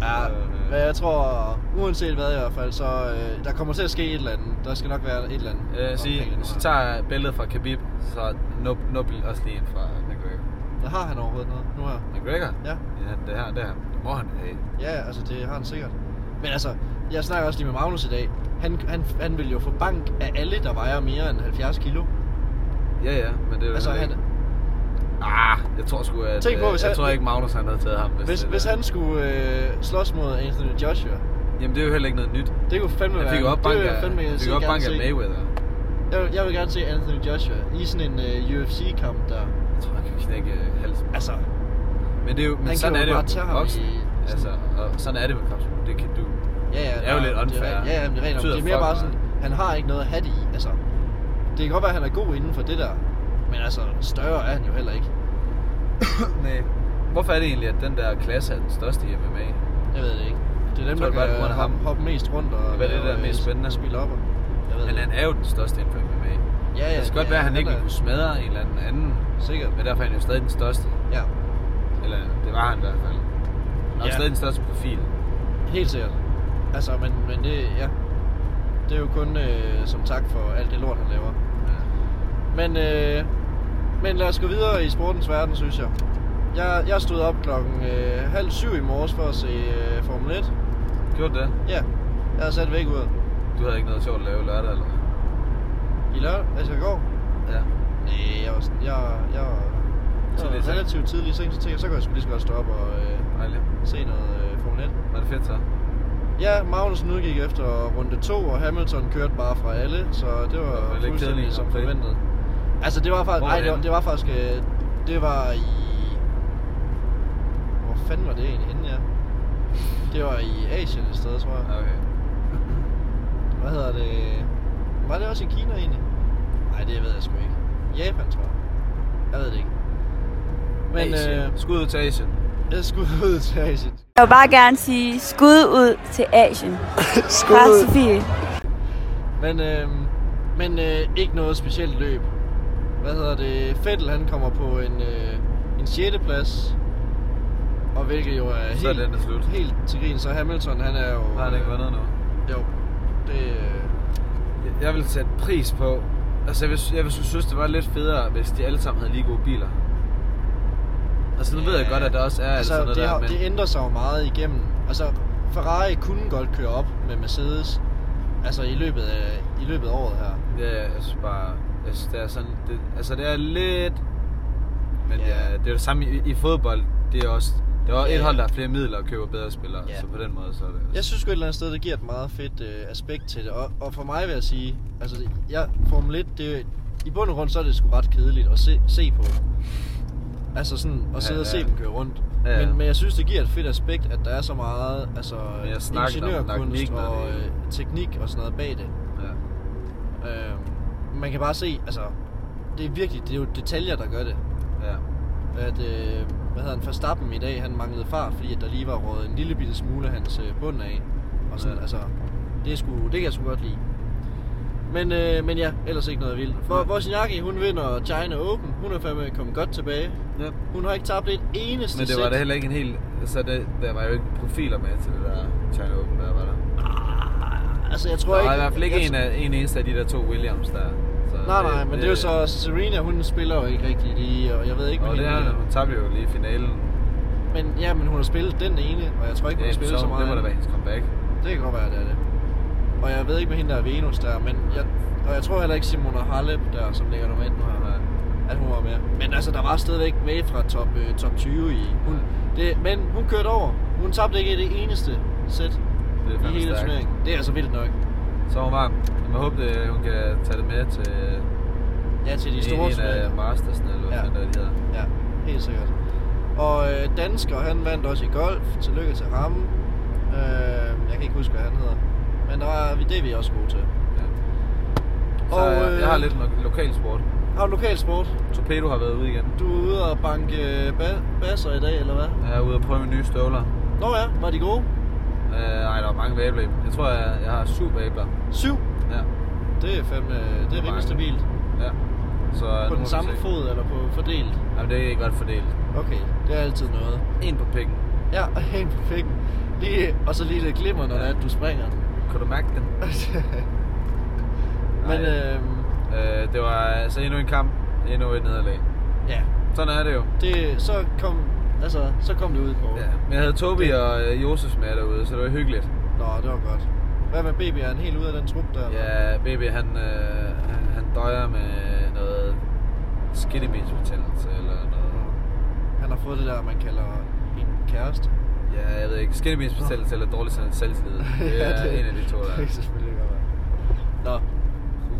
Ja, Øh, men jeg tror, uanset hvad i hvert fald, så øh, der kommer til at ske et eller andet. Der skal nok være et eller andet. Jeg sige, så tager jeg billedet fra Khabib, så nu, nu bliver også lige en fra McGregor. Der har han overhovedet noget nu her. McGregor? Ja. Ja, det her, det her. Det må han have. Ja, altså det har han sikkert. Men altså, jeg snakker også lige med Magnus i dag. Han, han, han vil jo få bank af alle, der vejer mere end 70 kilo. Ja, ja, men det er jo Altså, han. Ah, jeg tror sgu, at... Tænk på, øh, hvis jeg han- tror ikke, Magnus han havde taget ham. Hvis, hvis, hvis han skulle øh, slås mod Anthony Joshua, Jamen, det er jo heller ikke noget nyt. det kunne fandme Han fik jo være... op det bank af, fik op bank af. Mayweather. Jeg vil, jeg vil gerne se Anthony Joshua i sådan en uh, UFC-kamp der. Jeg tror, han kan knække øh, halsen. Altså, Men, det er jo, men sådan er det jo bare tage ham i- Altså, og sådan er det med kampsport. Det kan. Ja, ja. Det er jo lidt unfair. Det er, ja, ja, men det er rent. Betyder Det er mere bare sådan, han har ikke noget at have det i. Altså, det kan godt være, at han er god inden for det der. Men altså, større er han jo heller ikke. Nej. Hvorfor er det egentlig, at den der klasse er den største i MMA? Jeg ved det ikke. Det er dem, Tror der bare, det er kan af hoppe, hoppe mest rundt og Hvad er det, der er mest spændende? spille op. Jeg ved Men det han er jo den største inden for MMA. Ja, ja, det kan godt ja, være, at han han ikke er- vil kunne smadre en eller anden anden. Sikkert. Men derfor er han jo stadig den største. Ja, Eller det var han i hvert fald. Han er Ja. stadig den største profil. helt sikkert. Altså, men, men det, ja. Det er jo kun øh, som tak for alt det lort, han laver. Ja. Men, øh, men lad os gå videre i sportens verden, synes jeg. Jeg, jeg stod op klokken øh, halv syv i morges for at se øh, Formel 1. Gjorde du det? Ja, jeg havde sat væk ud. Du havde ikke noget sjovt at lave lørdag, eller? I lørdag, altså i går. Ja. Nej, jeg var sådan, jeg, jeg, jeg i var relativt tidlig i seng, så tænkte jeg, så kan jeg sgu lige så godt stå op og øh, se noget øh, Formel 1. Var det fedt så? Ja, Magnussen udgik efter runde 2, og Hamilton kørte bare fra alle, så det var lidt fuldstændig som forventet. Altså det var faktisk, nej, det det var, det var faktisk, øh, det var i, hvor fanden var det egentlig henne, ja? Det var i Asien et sted, tror jeg. Ja, Okay. Hvad hedder det? Var det også i Kina egentlig? Nej, det ved jeg sgu ikke. Japan, tror jeg. Jeg ved det ikke. Men Asien. øh, Skud ud til Asien. jeg skulle ud til Asien. Jeg vil bare gerne sige skud ud til Asien. Fra Sofie. Men, øh, men øh, ikke noget specielt løb. Hvad hedder det? Fettel han kommer på en, øh, en 6. plads. Og hvilket jo er Så er helt, den er slut. helt til grin. Så Hamilton han er jo... Har han ikke øh, vundet nu? Jo. Det, øh, Jeg- Jeg vil sætte pris på... Altså, jeg vil, jeg vil synes, det var lidt federe, hvis de alle sammen havde lige gode biler. Altså, nu ved jeg godt, at der også er altså, sådan noget det, der, men... det ændrer sig jo meget igennem. Altså, Ferrari kunne godt køre op med Mercedes. Altså i løbet af, i løbet af året her. Ja, jeg synes bare... Jeg synes, det er sådan... Det, altså, det er lidt... Men Ja. ja, det er det samme i, i fodbold. Det er også... Det er Ja, et hold, der har flere midler og køber bedre spillere. Ja. Så på den måde, så er det... Jeg synes sgu et eller andet sted, det giver et meget fedt øh, aspekt til det. Og, og for mig vil jeg sige, altså jeg, Formel 1, det i bund og grund, så er det sgu ret kedeligt at se, se på. Altså sådan, at sidde Ja, og se ja. dem køre rundt. Ja, ja. Men, men jeg synes, det giver et fedt aspekt, at der er så meget altså, om ingeniørkunst teknikken og øh, teknik og sådan noget bag det. Ja. Øh, man kan bare se, altså, det er virkelig, det er jo detaljer, der gør det. Ja. At, øh, hvad hedder han, Verstappen i dag, han manglede fart, fordi at der lige var rådet en lille bitte smule af hans øh, bund af. Og sådan, Ja. altså, det, er sgu, det kan jeg sgu godt lide. Men, øh, men ja, ellers ikke noget vildt. For. Wozniacki, hun vinder China Open. Hun er fandme kommet godt tilbage. ja. Hun har ikke tabt et eneste Men det var sæt. da heller ikke en helt... Så det, der var jo ikke profiler med til det der China Open, der var der. Altså, jeg tror Der ikke... var i hvert fald ikke jeg, en, af, en eneste af de der to Williams der. Så Nej, nej, men det er jo så... Serena, hun spiller jo ikke rigtig lige, og jeg ved ikke... Og det er, hun tabte jo lige finalen. Men ja, men hun har spillet den ene, og jeg tror ikke, hun har Det, spillet så, så, meget. det må da være hendes comeback. Det kan godt være, det er det. Og jeg ved ikke med hende der er Venus der, men jeg, og jeg tror heller ikke Simona Halep der, som ligger nummer 1 nu Nej. at hun var med. Men altså, der var stadigvæk med fra top, øh, top 20 i. Hun, det, men hun kørte over. Hun tabte ikke det eneste sæt Det er i hele stærkt. turneringen. Det er altså vildt nok. Så hun varm. Jeg må håbe, det, hun kan tage det med til Ja, til de store en af. Mastersen, eller hvad Ja. fanden det hedder. Ja, helt sikkert. Og øh, dansker, han vandt også i golf. Tillykke til ham. Øh, jeg kan ikke huske, hvad han hedder. Men der var, det er vi også gode til. Ja. Så Og, øh, jeg har lidt lo- lokal sport. Har du lokal sport? Torpedo har været ude igen. Du er ude og banke øh, ba- basser i dag, eller hvad? Jeg er ude og prøve mine nye støvler. Nå ja, var de gode? Øh, ej, der var mange vabler. Jeg tror, jeg, jeg har syv vabler. Syv. Ja. Det er fandme, det er rimelig stabilt. ja. Så, nu På den samme fod, eller på fordelt? Jamen, det er ikke godt fordelt. Okay, det er altid noget. En på pikken. Ja, helt perfekt. Lige, og så lige lidt glimmer, når Ja. det er, at du springer. Kan du mærke den? Men øhm, Øh, det var altså endnu en kamp. Endnu et nederlag. ja, Sådan er det jo. det, så kom, altså, så kom det ud på. Ja. Men jeg havde Tobi og øh, Josef med derude, så det var hyggeligt. Nå, det var godt. Hvad med baby? Er han helt ude af den trup der? Ja, baby, han, øh, han- døjer med noget skidtemensbetændelse eller noget. Han har fået det der, man kalder en kæreste. Ja, jeg ved ikke. Skidtemensbetændelse eller dårlig selv- selvtillid. Det er en af de to, der Det kan selvfølgelig godt være. Nå,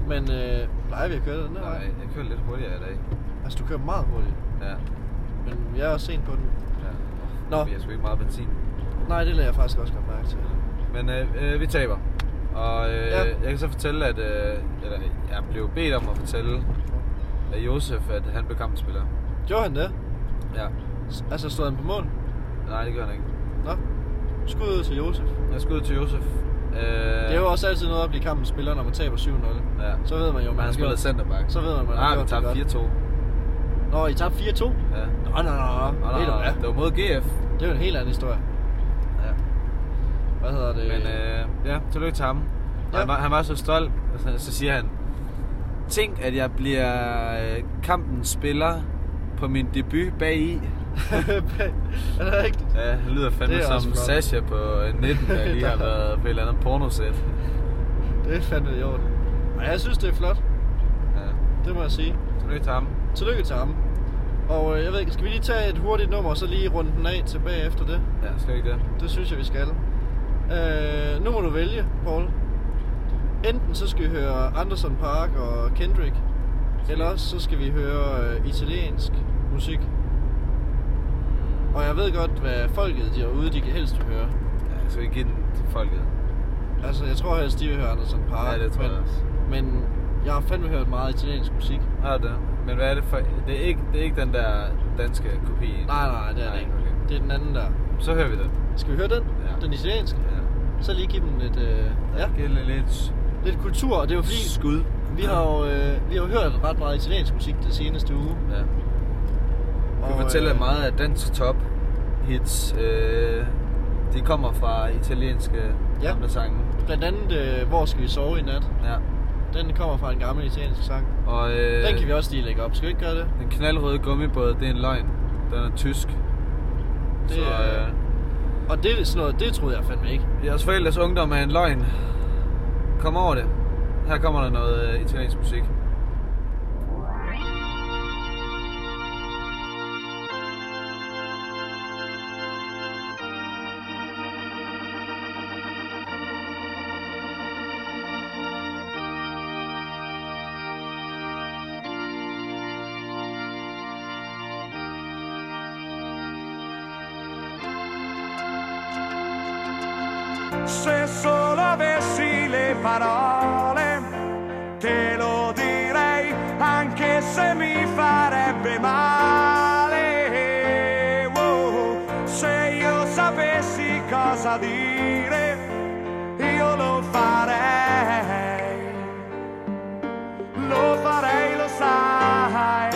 men øh, plejer vi at køre den der? Nej, jeg kører lidt hurtigere i dag. Altså, du kører meget hurtigt. Ja. Men jeg er også sent på den. ja. Nå. Vi har sgu ikke meget benzin. Nej, det lader jeg faktisk også godt mærke til. Men øh, øh, vi taber. Og øh, Ja. ja. jeg kan så fortælle, at øh, eller, jeg blev bedt om at fortælle af Josef, at han blev kampspiller. Gjorde han det? Ja. Altså, stod han på mål? Nej, det gør han ikke. Nå. Skud ud til Josef. Jeg skal ud til Josef. Øh, Det er jo også altid noget at blive kampens spiller, når man taber 7-0. Ja. Så ved man jo, man han spillede centerback. Så ved man, man har Nej, gjort det tabte godt. 4-2. Nå, I tabte 4-2? Ja. Nå, nå, nå, nå. Du hvad? det var mod GF. Det er jo en helt anden historie. Ja. Hvad hedder det? Men øh, ja, tillykke til ham. Ja. Han, var, han var så stolt, så, så siger han, Tænk, at jeg bliver øh, kampens spiller på min debut bag i. er det rigtigt? Ja, han lyder fandme Det som. Sasha på øh, 19, der lige har været på et eller andet pornosæt. Det er fandme i orden. Nej, jeg synes, det er flot. Ja. Det må jeg sige. Tillykke til ham. Tillykke til ham. Og øh, jeg ved ikke, skal vi lige tage et hurtigt nummer, og så lige runde den af tilbage efter det? Ja, skal ikke det? Det synes jeg, vi skal. Øh, nu må du vælge, Paul. Enten så skal vi høre Anderson Park og Kendrick, eller også så skal vi høre øh, italiensk musik. Og jeg ved godt, hvad folket derude, de kan helst vil høre. Ja, så vi give den til folket. Altså, jeg tror helst, de vil høre Anderson Park. Ja, det tror men, jeg også. Men jeg har fandme hørt meget italiensk musik. Har du det? Men hvad er det for... Det er ikke, det er ikke den der danske kopi? Nej, nej, det er det ikke. okay. Det er den anden der. Så hører vi den. Skal vi høre den? Ja. Den italienske? Ja. Så lige give dem lidt, øh, ja, Giv den lidt lidt kultur. Og det er jo fordi, skud. vi har jo, øh, vi har jo hørt ret meget italiensk musik det seneste uge. Ja. Kan Og, fortælle, øh, at meget af dansk top hits, øh, de kommer fra italienske Ja. gamle sange. Blandt andet, øh, Hvor skal vi sove i nat? Ja. Den kommer fra en gammel italiensk sang. Og øh, Den kan vi også lige lægge op. Skal vi ikke gøre det? den knaldrøde gummibåd, det er en løgn. Den er tysk. Det så, øh, Og det er sådan noget, det troede jeg fandme ikke. jeres forældres ungdom er en løgn. Kom over det. Her kommer der noget øh, italiensk musik. Parole, te lo direi, anche se mi farebbe male. Oh, se io sapessi cosa dire, io lo farei. Lo farei, lo sai,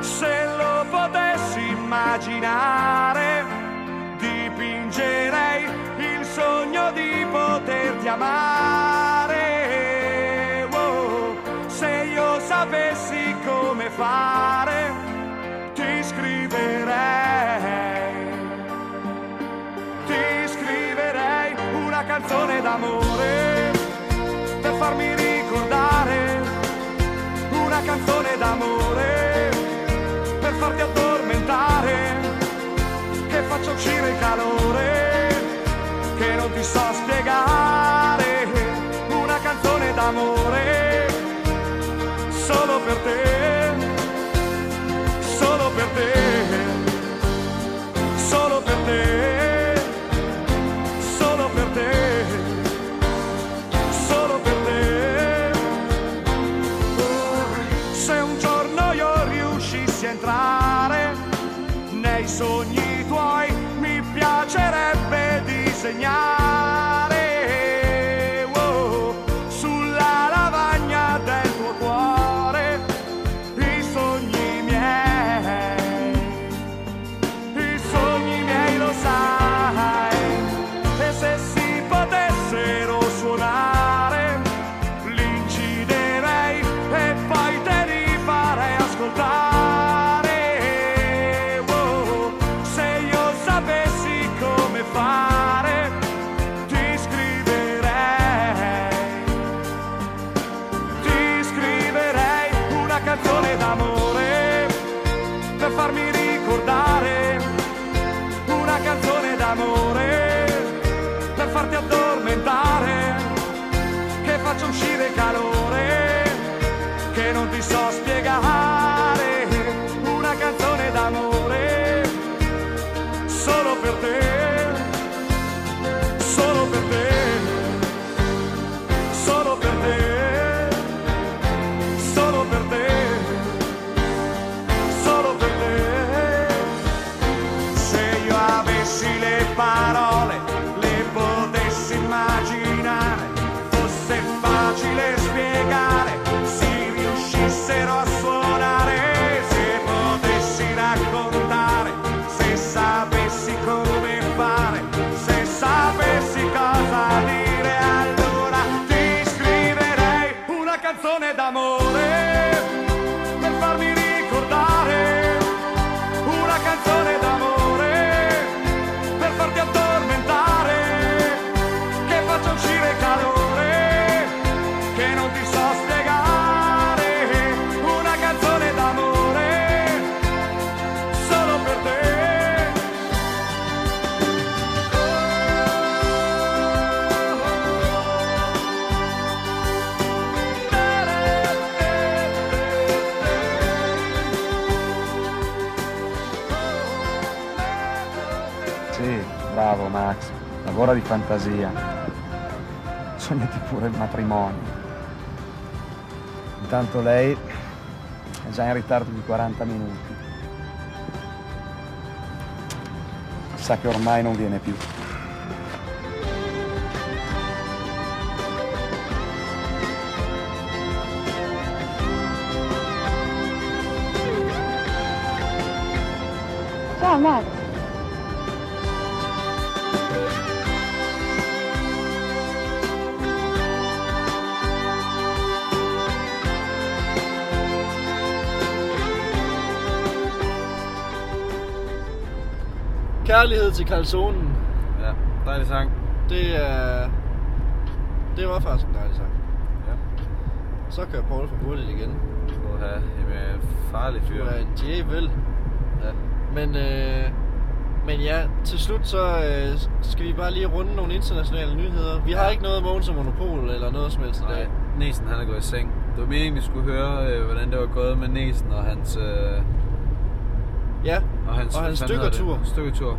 se lo potessi immaginare dipingerei il sogno di poterti amare. Scriverei. Ti scriverei una canzone d'amore per farmi ricordare. Una canzone d'amore per farti addormentare che faccia uscire il calore che non ti so spiegare una canzone d'amore there. Lavora di fantasia. Sognati pure il matrimonio. Intanto lei è già in ritardo di 40 minuti. Sa che ormai non viene più. Kærlighed til calzonen. Ja, dejlig sang. Det er... Det var faktisk en dejlig sang. Ja. Så kører Paul for hurtigt igen. Uha, jamen, farlig Du fyr. er en djævel. Ja. Men, øh, men ja, til slut så øh, skal vi bare lige runde nogle internationale nyheder. Vi har Ja. ikke noget Mogens og Monopol eller noget som helst i dag. Næsen han er gået i seng. Det var meningen, vi skulle høre, øh, hvordan det var gået med Næsen og hans... Øh, Ja, og hans, Og hans stykkertur. Stykkertur.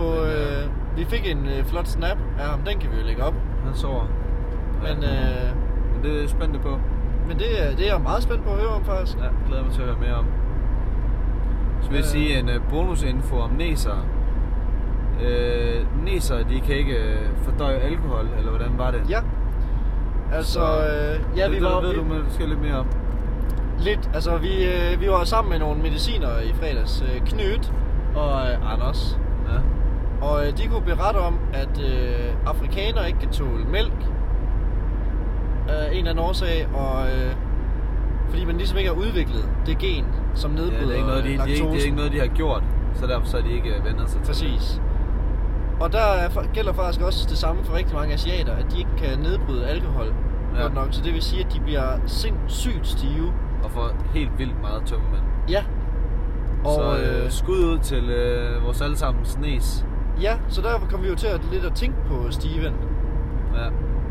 På, øh, vi fik en øh, flot snap af ham. Den kan vi jo lægge op. Han sover. Men, ja. øh, Men det er jeg spændt på. men det, er, det er jeg meget spændt på at høre om faktisk. Ja, glæder mig til at høre mere om. Så vil jeg Øh. sige en uh, bonusinfo om næser. Uh, næser, de kan ikke uh, fordøje alkohol, eller hvordan var det? Ja. Altså, Så, øh, ja, det, vi det var ved vi, du måske lidt mere om. lidt, altså vi, øh, vi var sammen med nogle mediciner i fredags. Øh, Knyt og øh, Anders. Ja. Og øh, de kunne berette om, at øh, afrikanere ikke kan tåle mælk. Af en eller anden årsag, og øh, fordi man ligesom ikke har udviklet det gen, som Ja, nedbryder det, er ikke noget, de, de, er ikke, det er laktosen. ikke noget, de har gjort, så derfor så er de ikke øh, vendt sig til Præcis. Og der er, gælder faktisk også det samme for rigtig mange asiater, at de ikke kan nedbryde alkohol Ja. ja. godt nok. Så det vil sige, at de bliver sindssygt stive. det. Og får helt vildt meget tømmermænd. Ja. Og, Så øh, skud ud til øh, vores allesammens næs. Ja, så derfor kom vi jo til at lidt at tænke på Steven. Ja.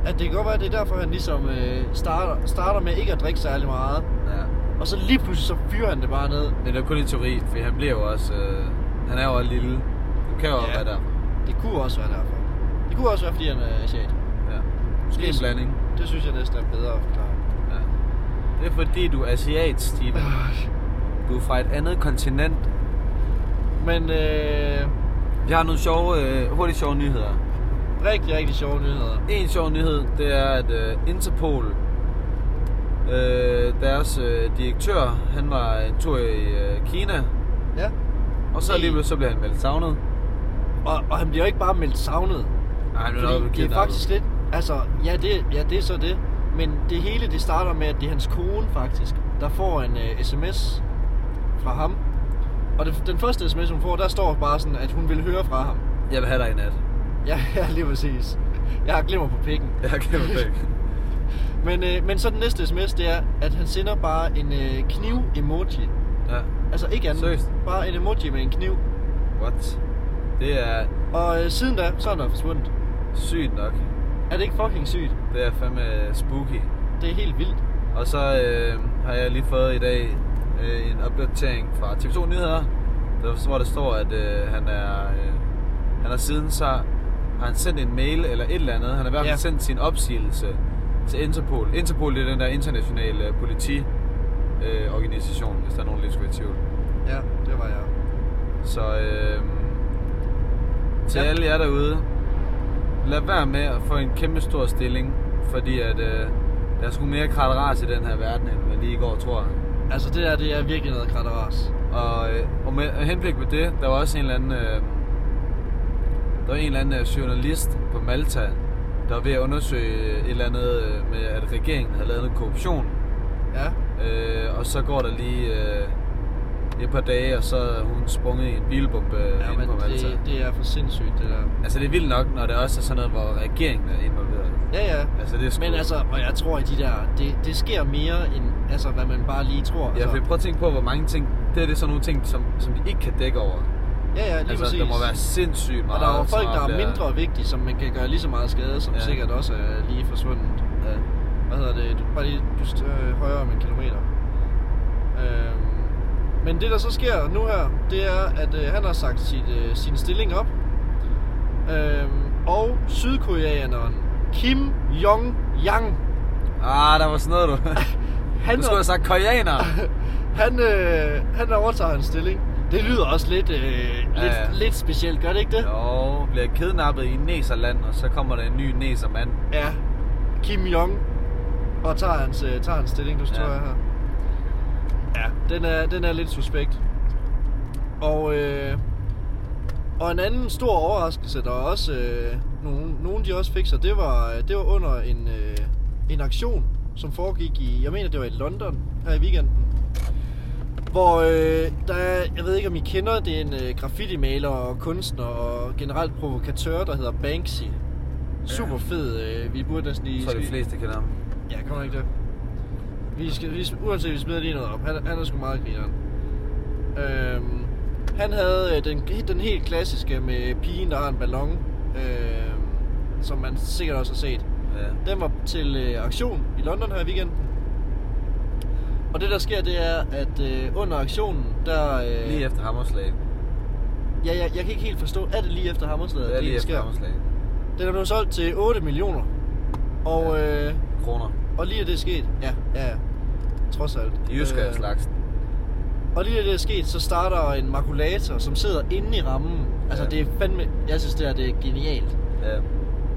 At det kan godt være, at det er derfor, han ligesom øh, starter, starter med ikke at drikke særlig meget. ja. Og så lige pludselig så fyrer han det bare ned. Men det er kun en teori, for han bliver jo også... Øh, han er jo også lille. Det kan jo også Ja. være derfor. Det kunne også være derfor. Det kunne også være, fordi han er asiat. Ja. Måske en Det- blanding. Det synes jeg næsten er bedre at forklare. Ja. Det er fordi, du er asiat, Steven. Du er fra et andet kontinent. Men øh, Vi har nogle sjove, øh, hurtigt sjove nyheder. rigtig, rigtig sjove nyheder. En sjov nyhed, det er, at øh, Interpol, øh, deres øh, direktør, han var en tur i øh, Kina, Ja. og så alligevel så blev han meldt savnet. Og, og han bliver ikke bare meldt savnet. Nej, han nok det er faktisk lidt... Altså, ja det, ja, det er så det. Men det hele, det starter med, at det er hans kone faktisk, der får en uh, sms fra ham. Og det, den første sms, hun får, der står bare sådan, at hun vil høre fra ham. Jeg vil have dig i nat. Ja, ja lige præcis. Jeg har glemmer på pikken. Jeg glemmer det ikke. Men, øh, men så den næste sms, det er, at han sender bare en øh, kniv-emoji. Ja, Altså ikke andet. Seriøst? Bare en emoji med en kniv. what? Det er Og øh, siden da, så er han forsvundet. sygt nok. Er det ikke fucking sygt? Det er fandme spooky. Det er helt vildt. Og så øh, har jeg lige fået i dag øh, en opdatering fra TV2 Nyheder, der, hvor der står, at øh, han er øh, han har siden så har han sendt en mail eller et eller andet. Han har i hvert fald Ja. sendt sin opsigelse til Interpol. Interpol det er den der internationale øh, politi øh, hvis der er nogen, der skulle i tvivl. Ja, det var jeg. Så øh, til Ja. alle jer derude, lad være med at få en kæmpe stor stilling, fordi at øh, der er sgu mere kratteras i den her verden, end man lige i går tror. Altså det der, det er virkelig noget kratteras. Og, øh, og med henblik på det, der var også en eller anden, øh, der var en eller anden øh, journalist på Malta, der var ved at undersøge et eller andet øh, med, at regeringen havde lavet noget korruption. Ja. Øh, og så går der lige øh, et par dage, og så er hun sprunget i en bilbombe Ja, inde på Malta. det, det er for sindssygt, det der. Altså det er vildt nok, når det også er sådan noget, hvor regeringen er involveret. Ja, ja. Altså det er sgu... Men altså, og jeg tror, at de der, det, det sker mere end, altså, hvad man bare lige tror. Ja, altså. for prøv at tænke på, hvor mange ting... Det er det sådan nogle ting, som, som de ikke kan dække over. Ja, ja, lige altså, præcis. der må være sindssygt Og meget... der er jo folk, der er mindre vigtige, som man kan gøre lige så meget skade, som Ja. sikkert også er lige forsvundet. Ja. Hvad hedder det? Du, bare lige just, øh, højere om en kilometer. Øhm, men det, der så sker nu her, det er, at øh, han har sagt sit, øh, sin stilling op. Øhm, og sydkoreaneren Kim Jong-yang, Ah, der var sådan noget, du... han, du skulle have sagt koreaner. han, øh, han overtager en stilling. Det lyder også lidt, øh, lidt, ja. lidt specielt, gør det ikke det? Jo, bliver kidnappet i Neserland, og så kommer der en ny Nesermand. Ja, Kim Jong og tager hans, øh, tager hans stilling, du står ja. her. Ja, den er, den er lidt suspekt. Og, øh, og en anden stor overraskelse, der også øh, nogen, nogen de også fik sig, det var, det var under en, øh, en aktion, som foregik i, jeg mener det var i London her i weekenden. Hvor øh, der er, jeg ved ikke om I kender, det er en øh, graffiti-maler og kunstner og generelt provokatør, der hedder Banksy. Super fed. Øh, vi burde næsten lige... Så er de fleste kender ham. Ja, kommer ikke det. Vi skal, vi, uanset vi smider lige noget op. Han, han er sgu meget grineren. Øhm, han havde øh, den, den helt klassiske med pigen, der har en ballon. Øh, som man sikkert også har set. Ja. Den var til øh, aktion i London her i weekenden. Og det der sker, det er, at øh, under aktionen, der... Øh, Lige efter Hammerslag. Ja, jeg, jeg kan ikke helt forstå, er det lige efter Hammerslaget, Det er lige det efter sker? Hammerslag. Den er blevet solgt til 8 millioner. Og, øh, Kroner. og lige da det er sket, ja, ja, ja, trods alt. De jyske øh, slagsen. Og lige da det er sket, så starter en makulator, som sidder inde i rammen. Altså, Ja. det er fandme, jeg synes, det er, det er genialt. Ja,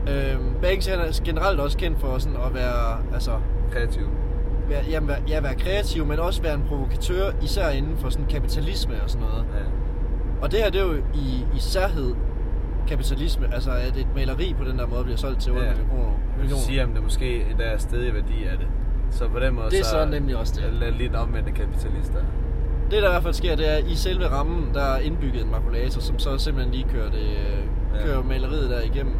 Øhm, Banks han er generelt også kendt for sådan at være, altså, kreativ. være, jamen, være, ja, være kreativ, men også være en provokatør, især inden for sådan kapitalisme og sådan noget. Ja. Og det her, det er jo i, i særhed kapitalisme, altså at et maleri på den der måde bliver solgt til 8 Ja. millioner. Jeg vil sige, om det måske endda er stedig værdi af det. Så på den måde, Det er så nemlig også det. er lidt omvendte kapitalister. Det der i hvert fald sker, det er, at i selve rammen, der er indbygget en makulator, som så simpelthen lige kører, det, Ja. kører maleriet der igennem.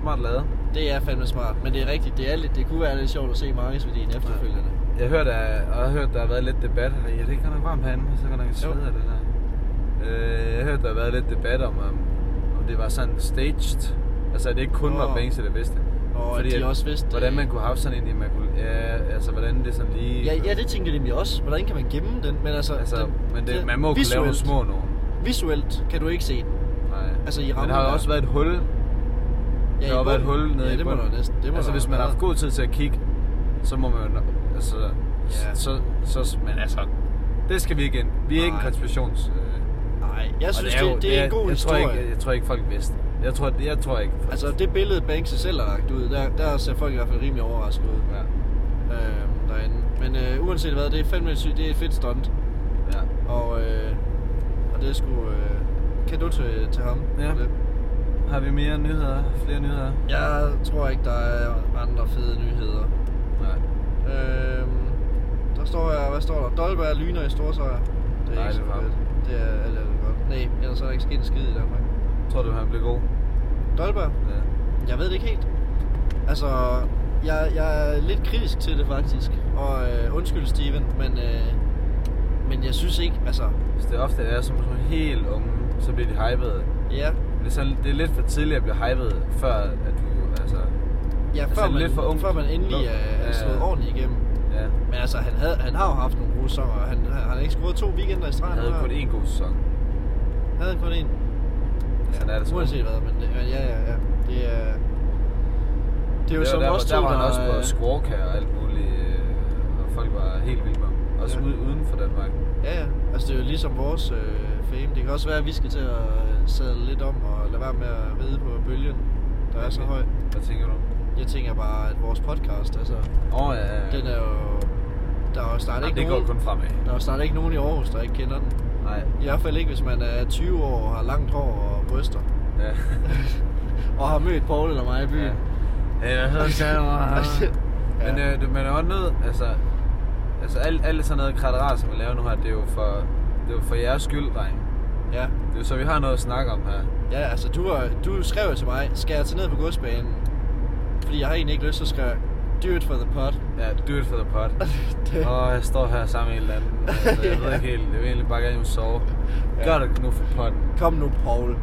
Smart lavet. Det er fandme smart, men det er rigtigt, det, er lidt, det kunne være lidt sjovt at se markedsværdien efterfølgende. Jeg har hørt, at, og jeg har hørt, der har været lidt debat. Ja, det er godt nok varmt herinde, så kan nok svede af det der. Øh, jeg har hørt, der har været lidt debat om, om, om det var sådan staged. Altså, at det ikke kun Nå. var Banksy, der vidste. Og at de også vidste, Hvordan øh, man kunne have sådan en immaculate... Ja, altså, hvordan det sådan lige... Ja, ja, det tænkte jeg nemlig også. Hvordan kan man gemme den? Men altså, Altså, den, men det, den- man må kunne lave nogle små nogen. Visuelt kan du ikke se den. Nej. Altså, i Men rammen der har jo også været et hul. Ja, der har været et bunden. hul nede ja, i det må bunden. næsten. Det må altså, hvis man har haft god tid til at kigge, så må man Altså, Ja. så, så, men altså, det skal vi ikke ind. Vi er ikke en Nej. konspirations... Øh, Nej, jeg synes, er det, jo- det, er en god jeg historie. Tror ikke, jeg tror ikke, folk vidste. Jeg tror, jeg tror ikke. Altså, det billede, Banksy selv har lagt ud, der, der ser folk i hvert fald rimelig overrasket ud Ja. øh, derinde. Men øh, uanset hvad, det er fandme et, sy- det er et fedt stunt. ja. Og, øh, og det er sgu... Øh, kan du til, til ham? Ja. Det? Har vi mere nyheder? Flere nyheder? Jeg tror ikke, der er andre fede nyheder. Nej. Øh, der står her, hvad står der? Dolberg lyner i storsejr. Det er Nej, ikke så det fedt. Det er alt, alt godt. Nej, ellers er der ikke sket en skid i Danmark. Tror du, han bliver god? Dolberg? Ja. Jeg ved det ikke helt. Altså, jeg, jeg er lidt kritisk til det faktisk. Og øh, undskyld Steven, men, øh, men jeg synes ikke, altså... Hvis det ofte er som sådan helt unge, så bliver de hypede. Ja, Det er, sådan, det er lidt for tidligt at blive hypet, før at du, altså... ja Altså, før, man, lidt for ung. før man endelig Nå, er, ja, er slået ja. ordentligt igennem. Ja. Men altså, han, havde, han har jo haft nogle gode sæsoner. Han, han, han har ikke scoret to weekender i streg. Han havde kun én god sæson. Havde han kun en? Sådan er det så. Uanset hvad, men det, men ja, ja, ja. Det er... Det er jo Det som der, os der to, var han der også på squawk her og alt muligt, øh, og folk var helt vilde med ham. Også Ja. ude, uden for Danmark. Ja, ja. Altså, det er jo ligesom vores øh, fame. Det kan også være, at vi skal til at øh, sadle lidt om og lade være med at ride på bølgen, der er så høj. Hvad tænker du? Jeg tænker bare, at vores podcast, altså, Åh, oh, ja, ja. den er jo... Der er jo snart Jamen, ikke det går nogen, kun fremad. der er jo snart ikke nogen i Aarhus, der ikke kender den. Nej. I hvert fald ikke, hvis man er 20 år og har langt hår og bryster. Ja. Og har mødt Paul eller mig i byen. Ja. Ja, så sagde jeg, Men, øh, det- man er også nødt, altså, altså alt, alt sådan noget kratterat, som vi laver nu her, det er jo for, det er jo for jeres skyld, dreng. Ja. Det er jo så, vi har noget at snakke om her. Ja, altså du, har, du skrev jo til mig, skal jeg tage ned på godsbanen? Fordi jeg har egentlig ikke lyst til at skrive, do it for the pot. Ja, do it for the pot. Det- Og jeg står her sammen med en eller anden. Altså, jeg ved ikke helt, jeg vil egentlig bare gerne hjem og sove. Gør det nu for potten. Kom nu, Paul.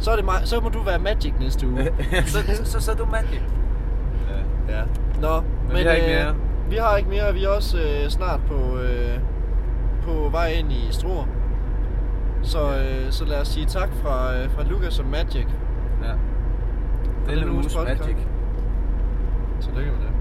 Så, er det mig, så må du være Magic næste uge. så, så, så er du magic. Ja. ja. Nå, men, vi har ikke øh, mere. Vi har ikke mere. Vi er også øh, snart på, øh, på vej ind i Struer. Så, øh, så lad os sige tak fra, øh, fra Lukas og Magic. Ja. Det er en uges magic. Tillykke med det.